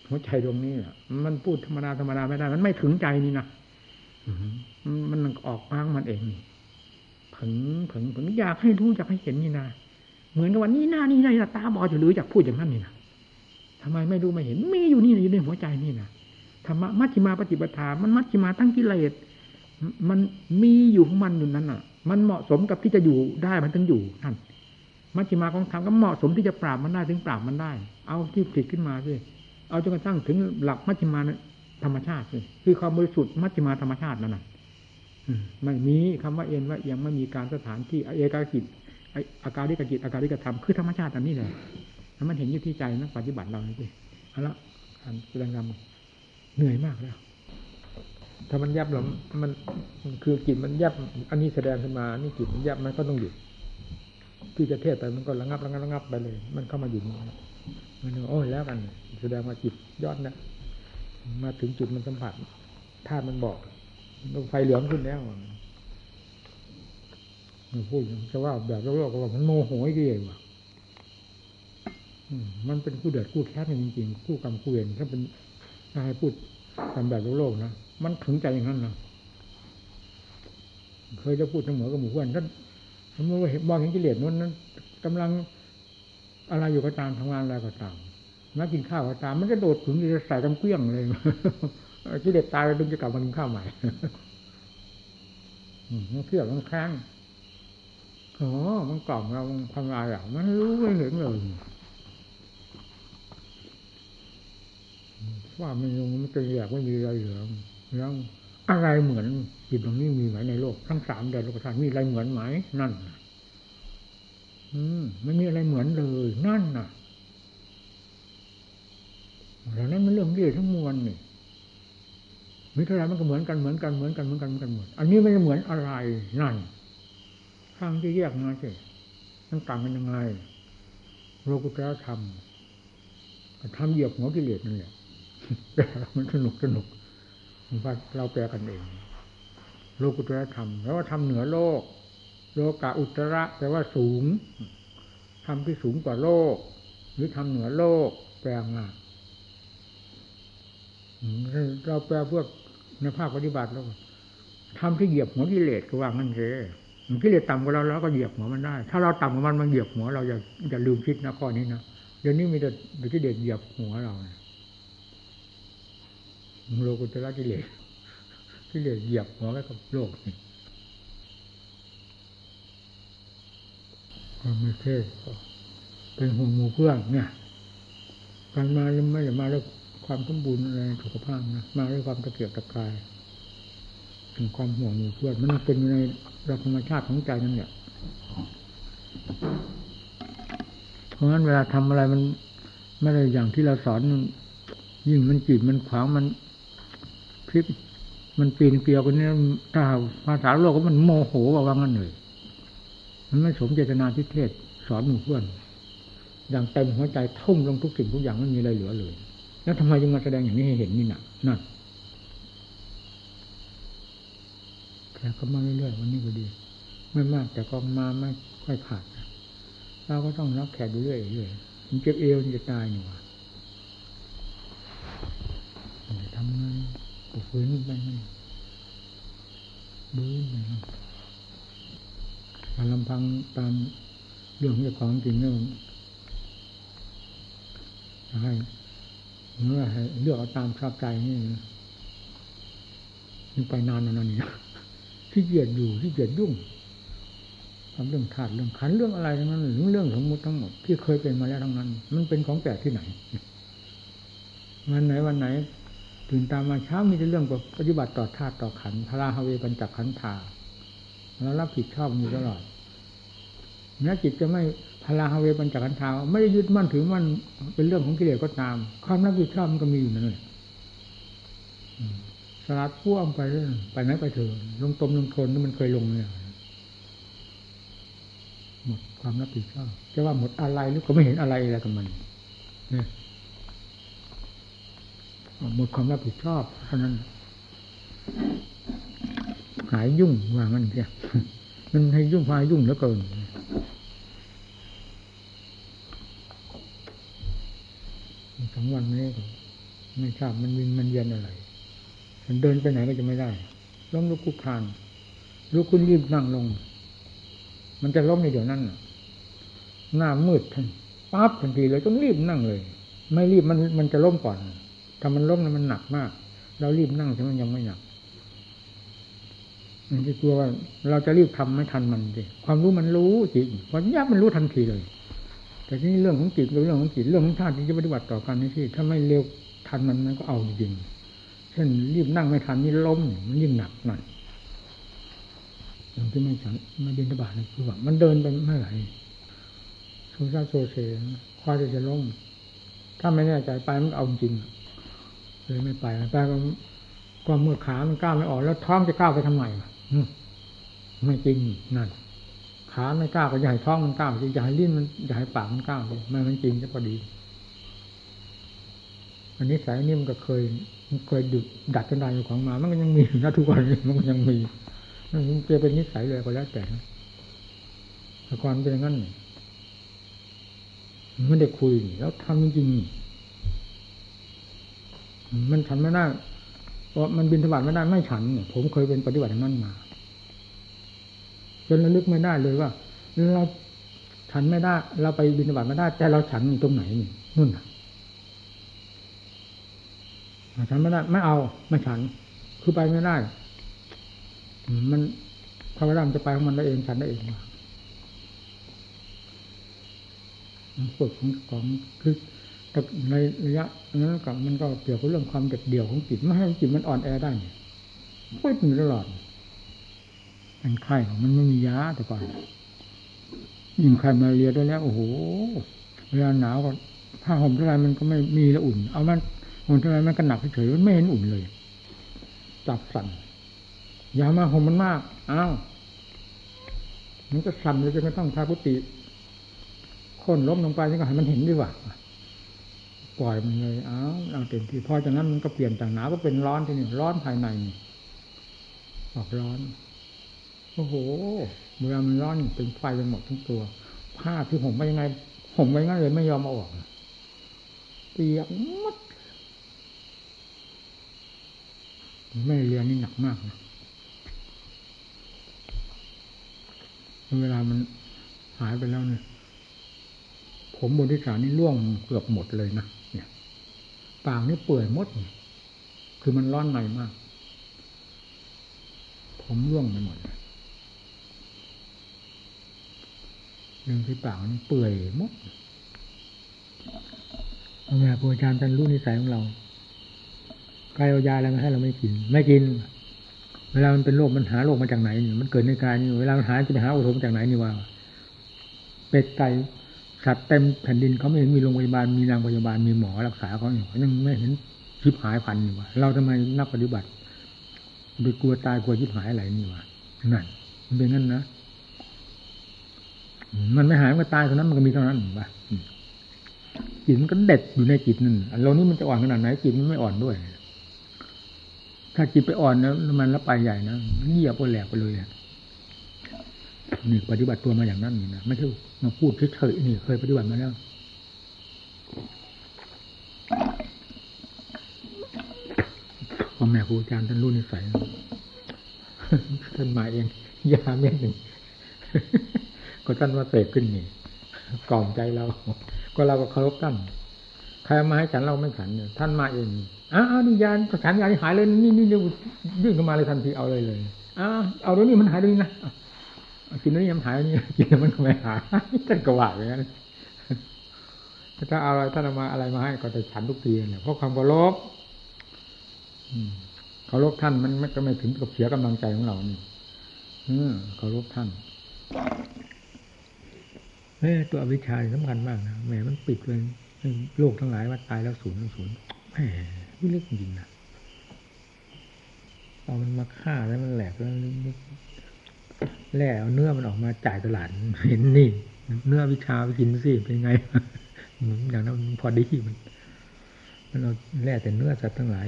หัวใจดวงนี้อะมันพูดธรรมดาธรรมดาไม่ได้ มันไม่ถึงใจนี่นะมันออกมางมันเองนี่ผึงผึงผึงอยากให้รู้อยากให้เห็นนี่นะเหมือนกับวันนี้หน้านี่นะตาบอดอยู่หรืออยากพูดอย่างนั้นนี่นะทำไมไม่รู้ไม่เห็นมีอยู่นี่อยู่ในหัวใจนี่นะธรรมะมัชฌิมาปฏิปทา มันมัชฌิมาตั้งกิเลสมันมีอยู่ของมันอยู่นั้นอะ มันเหมาะสมกับที่จะอยู่ได้มันถึงอยู่นั่น มัชฌิมาของธรรมก็เหมาะสมที่จะปราบมันได้ถึงปราบมันได้ เอาที่ผิดขึ้นมาสิเอาจนกระทั่งถึงหลักมัชฌิมาธรรมชาติสิคือความบริสุทธิ์มัชฌิมาธรรมชาตินั่นน่ะไม่มีคำว่าเอ็นว่าเอียงไม่มีการสถานที่เอกากิจอาการที่กจิตอาการที่กระทำคือธรรมชาติอันนี้แหละมันเห็นอยู่ที่ใจนักปฏิบัติเราสิเอาละการแสดงธรรมเหนื่อยมากแล้วถ้ามันยับเรามันคือจิตมันยับ อันนี้แสดงขึ้นมา นี่จิตมันยับมันก็ต้องหยุด ที่จะเทศไปมันก็ระงับระงับระงับไปเลย มันเข้ามาอยู่นี่มันโอ้ยแล้วกัน แสดงว่าจิตยอดนะมาถึงจุดมันสัมผัสธาตุมันบอกไฟเหลืองขึ้นแล้วพูดจะว่าแบบโลกก็ว่ามันโมโหดีเองว่ะมันเป็นคู่เดือดคู่แค้นจริงๆคู่กรรมคู่เวรถ้าเป็นถ้าให้พูดตามแบบโลกนะมันถึงใจอย่างนั้นนะเคยจะพูดเสมอกับหมู่เพื่อนท่าน สมมติว่าเห็นมองเห็นกิเลสนั้นนั้นกำลังอะไรอยู่ก็ตามทำงานอะไรก็ตามมากินข้าวก็ตาม มันก็โดดถึงจะใส่กำเกลี้ยงเลยกิเลสตายแล้วถึงจะกลับมากินข้าวใหม่มันเพื่อมันค้างอ๋อมันกล่อมเราทำลายอะมันรู้ไม่เห็นเลยว่ามันยังมันจะอยากไม่มีอะไรเหลือแล้ว อะไรเหมือนจิตตรงนี้มีไหมในโลก ทั้งสามแดนโลกธาตุมีอะไรเหมือนไหมนั่นอืมไม่มีอะไรเหมือนเลย นั่นน่ะแล้วนั้นมันเรื่องเรื่องทั้งมวลนี่มีเท่าไรมันก็เหมือนกันเหมือนกันเหมือนกันเหมือนกันเหมือนกันหมดอันนี้ไม่เหมือนอะไรนั่นข้างที่แยกมาสิมันต่างกันยังไงโลกุตระธรรมทำเหยียบหัวกิเลสนั่นแหละมันสนุกสนุก ว่าเราแปลกันเอง โลกุตระธรรมแล้วว่าทำเหนือโลก โลกาอุตระแปลว่าสูงทำที่สูงกว่าโลก หรือทำเหนือโลก แปลงาเราแปลเพื่อในภาคปฏิบัติแล้วทำที่เหยียบหัวกิเลสก็ว่างั้นเลยกิเลสต่ำกว่าเราเราก็เหยียบหัวมันได้ ถ้าเราต่ำกว่ามันมันเหยียบหัวเราอย่าอย่าลืมคิดนะข้อนี้นะเดี๋ยวนี้มีแต่กิเลสเหยียบหัวเรา โลกุตระกิเลสกิเลสเหยียบหัวไว้กับโลกนี่ความไม่เท่เป็นห่วงหมู่เพื่อนเนี่ยการมาไม่ได้มาด้วยความสมบูรณ์อะไรสุขภาพนะมาด้วยความตะเกียบตะกายถึงความห่วงหมู่เพื่อนมันเป็นในเราธรรมชาติของใจนั่นแหละเพราะฉะนั้นเวลาทำอะไรมันไม่ได้อย่างที่เราสอนยิ่งมันจีบมันขวางมัน พลิกมันปีนเกลียวกันนี้ถ้าภาษาโลกก็มันโมโหว่างั้นเลยมันไม่สมเจตนาที่เทศสอนหมู่เพื่อนอย่างเต็มหัวใจทุ่มลงทุกสิ่งทุกอย่างไม่มีอะไรเหลือเลย แล้วทำไมยังมาแสดงอย่างนี้ให้เห็นนี่นักนั่นแต่ก็มาเรื่อยๆวันนี้ก็ดี ไม่มากแต่ก็มาไม่ค่อยขาดเราก็ต้องรับแขกเรื่อยๆเรื่อยมันเจ็บเอวจะตายอยู่ว่ะทำไง ฝืนไปมันบื้นไปการลำพังตามเรื่องของของจริงเรื่องให้เมื่อให้เลือกเอาตามชอบใจนี่นี่ไปนานนานนี่ที่เกียดอยู่ที่เกียดยุ่งทำเรื่องธาตุเรื่องขันเรื่องอะไรทั้งนั้นหรือเรื่องสมมติทั้งหมดที่เคยเป็นมาแล้วทั้งนั้น มันเป็นของแปลกที่ไหนวันไหนวันไหน ตื่นตามมาเช้ามีแต่เรื่องปฏิบัติต่อธาตุต่อขันพระราฮเวปัญจขันธาแล้วรับผิดชอบอยู่ตลอดนักจิตจะไม่พลาฮเวปัญจขันธาไม่ได้ยึดมั่นถือมั่นเป็นเรื่องของกิเลสก็ตาม ความรับผิดชอบมันก็มีอยู่นั่นแหละสลัดพ่วงไปเรื่อยไปไหนไปเถอะลงตมลงทนนี่มันเคยลงเนี่ยหมดความรับผิดชอบจะว่าหมดอะไรหรือก็ไม่เห็นอะไรอะไรกับมันเนี่ย หมดความรับผิดชอบเท่านั้น หายยุ่งว่างันเสียมันให้ยุ่งพายยุ่งเหลือเกินสองวันนี้ไม่ทราบมันวินมันเย็นอะไร มันเดินไปไหนก็จะไม่ได้ล้มลุกคุกคานลุกคุณรีบนั่งลง มันจะล้มในเดี๋ยวนั้นหน้ามืดทันปั๊บทันทีเลยต้องรีบนั่งเลย ไม่รีบมันมันจะล้มก่อน ถ้ามันล้มมันหนักมาก เรารีบนั่งแต่มันยังไม่หนักมันจะกลัวว่าเราจะรีบทำไม่ทันมันดิความรู้มันรู้จริงพอยับมันรู้ทันทีเลย แต่ที่นี่เรื่องของจิตเรื่องของจิตเรื่องของธาตุที่จะปฏิบัติต่อกันนี่ที่ถ้าไม่เร็วทันมันมันก็เอาจริงเช่นรีบนั่งไม่ทันนี่ล้มมันยิ่งหนักหน่อยอย่างที่ไม่ฉันไม่เบินทบาทนะคือว่ามันเดินไปไม่ไหวโซซาโซเซคว้าจะจะล้มถ้าไม่แน่ใจไปมันเอาจริง เลยไม่ไปไปก็ก็เมื่อขามันก้าวไม่ออกแล้วท้องจะก้าวไปทำไมไม่จริงนั่นขาไม่ก้าวก็ใหญ่ท้องมันก้าวใหญ่ลิ้นมันใหญ่ปากมันก้าวไม่มันจริงจะพอดีอันนี้สายนี่มันก็เคยเคยดุดัดกันได้ของมา มันก็ยังมีนะทุกวันมันก็ยังมีมันจะเป็นนิสัยเลยก็แล้วแต่แต่ก่อนเป็นอย่างนั้นไม่ได้คุยแล้วทำจริง มันฉันไม่ได้เพราะมันบินธบาตไม่ได้ไม่ฉันเนี่ยผมเคยเป็นปฏิบัติอย่างนั้นมา จนระลึกไม่ได้เลยว่าเราฉันไม่ได้ เราไปบินธบาตไม่ได้ แต่เราฉันอยู่ตรงไหนนี่นู่นน่ะฉันไม่ได้ไม่เอาไม่ฉัน คือไปไม่ได้ มันพระรามจะไปของมันได้เองฉันได้เองฝึกของของคือ แต่ในระยะนั้นกับมันก็เกี่ยวกับเรื่องความเด็ดเดี่ยวของจิตไม่ให้จิตมันอ่อนแอได้เนี่ยพูดอยู่ตลอดเป็นไข้ของมันไม่มียาแต่ก่อนยิ่งไข้มาเรียด้วยแล้วโอ้โหเวลาหนาวก็ผ้าห่มเท่าไรมันก็ไม่มีละอุ่น เอามันห่มเท่าไรมันก็หนักเฉยมันไม่เห็นอุ่นเลย จับสั่นอย่ามาห่มมันมากอ้าวมันก็สั่นเลยจนกระทั่งพาพุติคนล้มลงไปนี่ก็ให้มันเห็นดีกว่า ปล่อยมันเลยอ้าวเอาเต็มที่พอจากนั้นมันก็เปลี่ยนจากหนาวก็เป็นร้อนทีนี้ร้อนภายในออกร้อนโอ้โหเวลามันร้อนเป็นไฟไปหมดทั้งตัว ผ้าที่ห่มไปยังไงห่มไว้งั้นเลยไม่ยอมเอาออกเปียกมัดไม่เรียนนี่หนักมากนะเวลามันหายไปแล้วเนี่ยผมบนที่ขานี่ร่วงเกือบหมดเลยนะ ปากนี่เปื่อยมด คือมันร้อนในมาก ผมร่วงไปหมดเลยเรื่งที่ปากนี่เปื่อยมดเอาแม่ครูอาจารย์ท่านรู้นิสัยของเรากายเอายาอะไรมาให้เราไม่กิน ไม่กิน เวลามันเป็นโรคมันหาโรคมาจากไหน มันเกิดในกายนี่ เวลามันหาจะไปหาอุทมจากไหนนี่ว่า เป็ดไก่ สัตว์เต็มแผ่นดินเขาไม่เห็นมีโรงพยาบาลมีนางพยาบาลมีหมอรักษาเขาอยู่ยังไม่เห็นชิบหายพันอยู่ว่าเราทำไมนักปฏิบัติไปกลัวตายกลัวชิบหายอะไรนี่วะนั่นมันเป็นงั้นนะมันไม่หายมันก็ตายเท่านั้นมันก็มีเท่านั้นป่ะจิตมันก็เด็ดอยู่ในจิตนั่นเรานี่มันจะอ่อนขนาดไหนจิตมันไม่อ่อนด้วย ถ้าจิตไปอ่อนแล้วมันแล้วไปใหญ่นะเงียบไปแหลกไปเลย นี่ปฏิบัติตัวมาอย่างนั้นนี่นะไม่ใช่มาพูดเฉยๆนี่เคยปฏิบัติมาแล้วพ่อแม่ครูอาจารย์ท่านรู้นิสัยท่านมาเองยาเม็ดหนึ่งก็ท่านว่าเสกขึ้นนี่กล่อมใจเรา ก็เราก็เคารพท่านใครมาให้ฉันเราไม่ฉันเนี่ยท่านมาเองอ้าวนี่ยาฉันยาหายเลยนี่นี่ยื่นเข้ามาเลยทันทีเอาเลยเลยอ้าวเอาตัวนี้มันหายตรงนี้นะ กินแล้วยังหายนี่กินมันก็ไม่หายท่านก็ว่าอย่างนั้นถ้าเอาอะไรท่านมาอะไรมาให้ก็จะฉันทุกทีเนี่ยเพราะความเคารพเคารพท่านมันก็ไม่ถึงกับเสียกำลังใจของเรานี่เคารพท่านเฮ้ตัวอวิชชาสำคัญมากนะแหมมันปิดเลยโลกทั้งหลายว่าตายแล้วศูนย์ศูนย์แหมไม่เล็กจริงนะเอามันมาฆ่าแล้วมันแหลกแล้ว แล่เอาเนื้อมันออกมาจ่ายตลาดเห็นนี่ เนื้อวิชาไปกินสิเป็นไงอย่างนั้นพอดีมันมันเอาแล่แต่เนื้อสัตว์ทั้งหลาย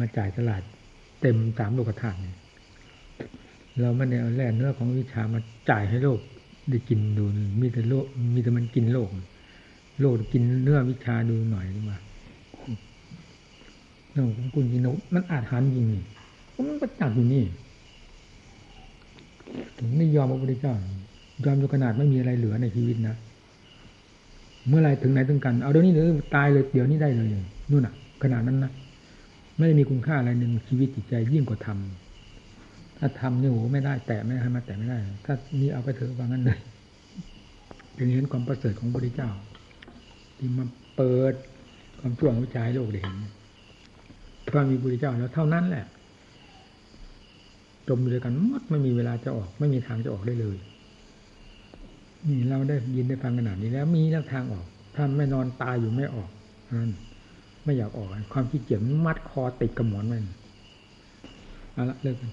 มาจ่ายตลาดเต็มสามโลกธาตุเราไม่ได้เอาแล่เนื้อของวิชามาจ่ายให้โลกได้กินดูมีแต่โลก มีแต่มันกินโลก โลกกินเนื้อวิชาดูหน่อยดีกว่าน้องคุณกินนมันอาจหันจริงนี่มันประจักษ์อยู่นี่ ถึงไม่ยอมพระพุทธเจ้ายอมจนขนาดไม่มีอะไรเหลือในชีวิตนะเมื่อไรถึงไหนถึงกัน เอาเดี๋ยวนี้เลยตายเลยเดี๋ยวนี้ได้เลยนู่นน่ะ ขนาดนั้นนะไม่ได้มีคุณค่าอะไรหนึ่งชีวิตจิตใจยิ่งกว่าธรรมถ้าทำเนี่ยโหไม่ได้ แตะไม่ให้มาแตะไม่ได้ ถ้านี่เอาไปเถอะว่างั้นเลยถึงเห็นความประเสริฐของพระพุทธเจ้าที่มาเปิดความช่วงวิจัยโลกได้เห็นพราะมีพระพุทธเจ้าแล้วเท่านั้นแหละ จมอยู่ด้วยกันมดไม่มีเวลาจะออก ไม่มีทางจะออกได้เลย นี่เราได้ยินได้ฟังขนาดนี้แล้ว มีแล้วทางออกท่านไม่นอนตายอยู่ไม่ออกนั่นไม่อยากออก ความขี้เกียจมัดคอติดกระหมอนมันเอาละเลิกกัน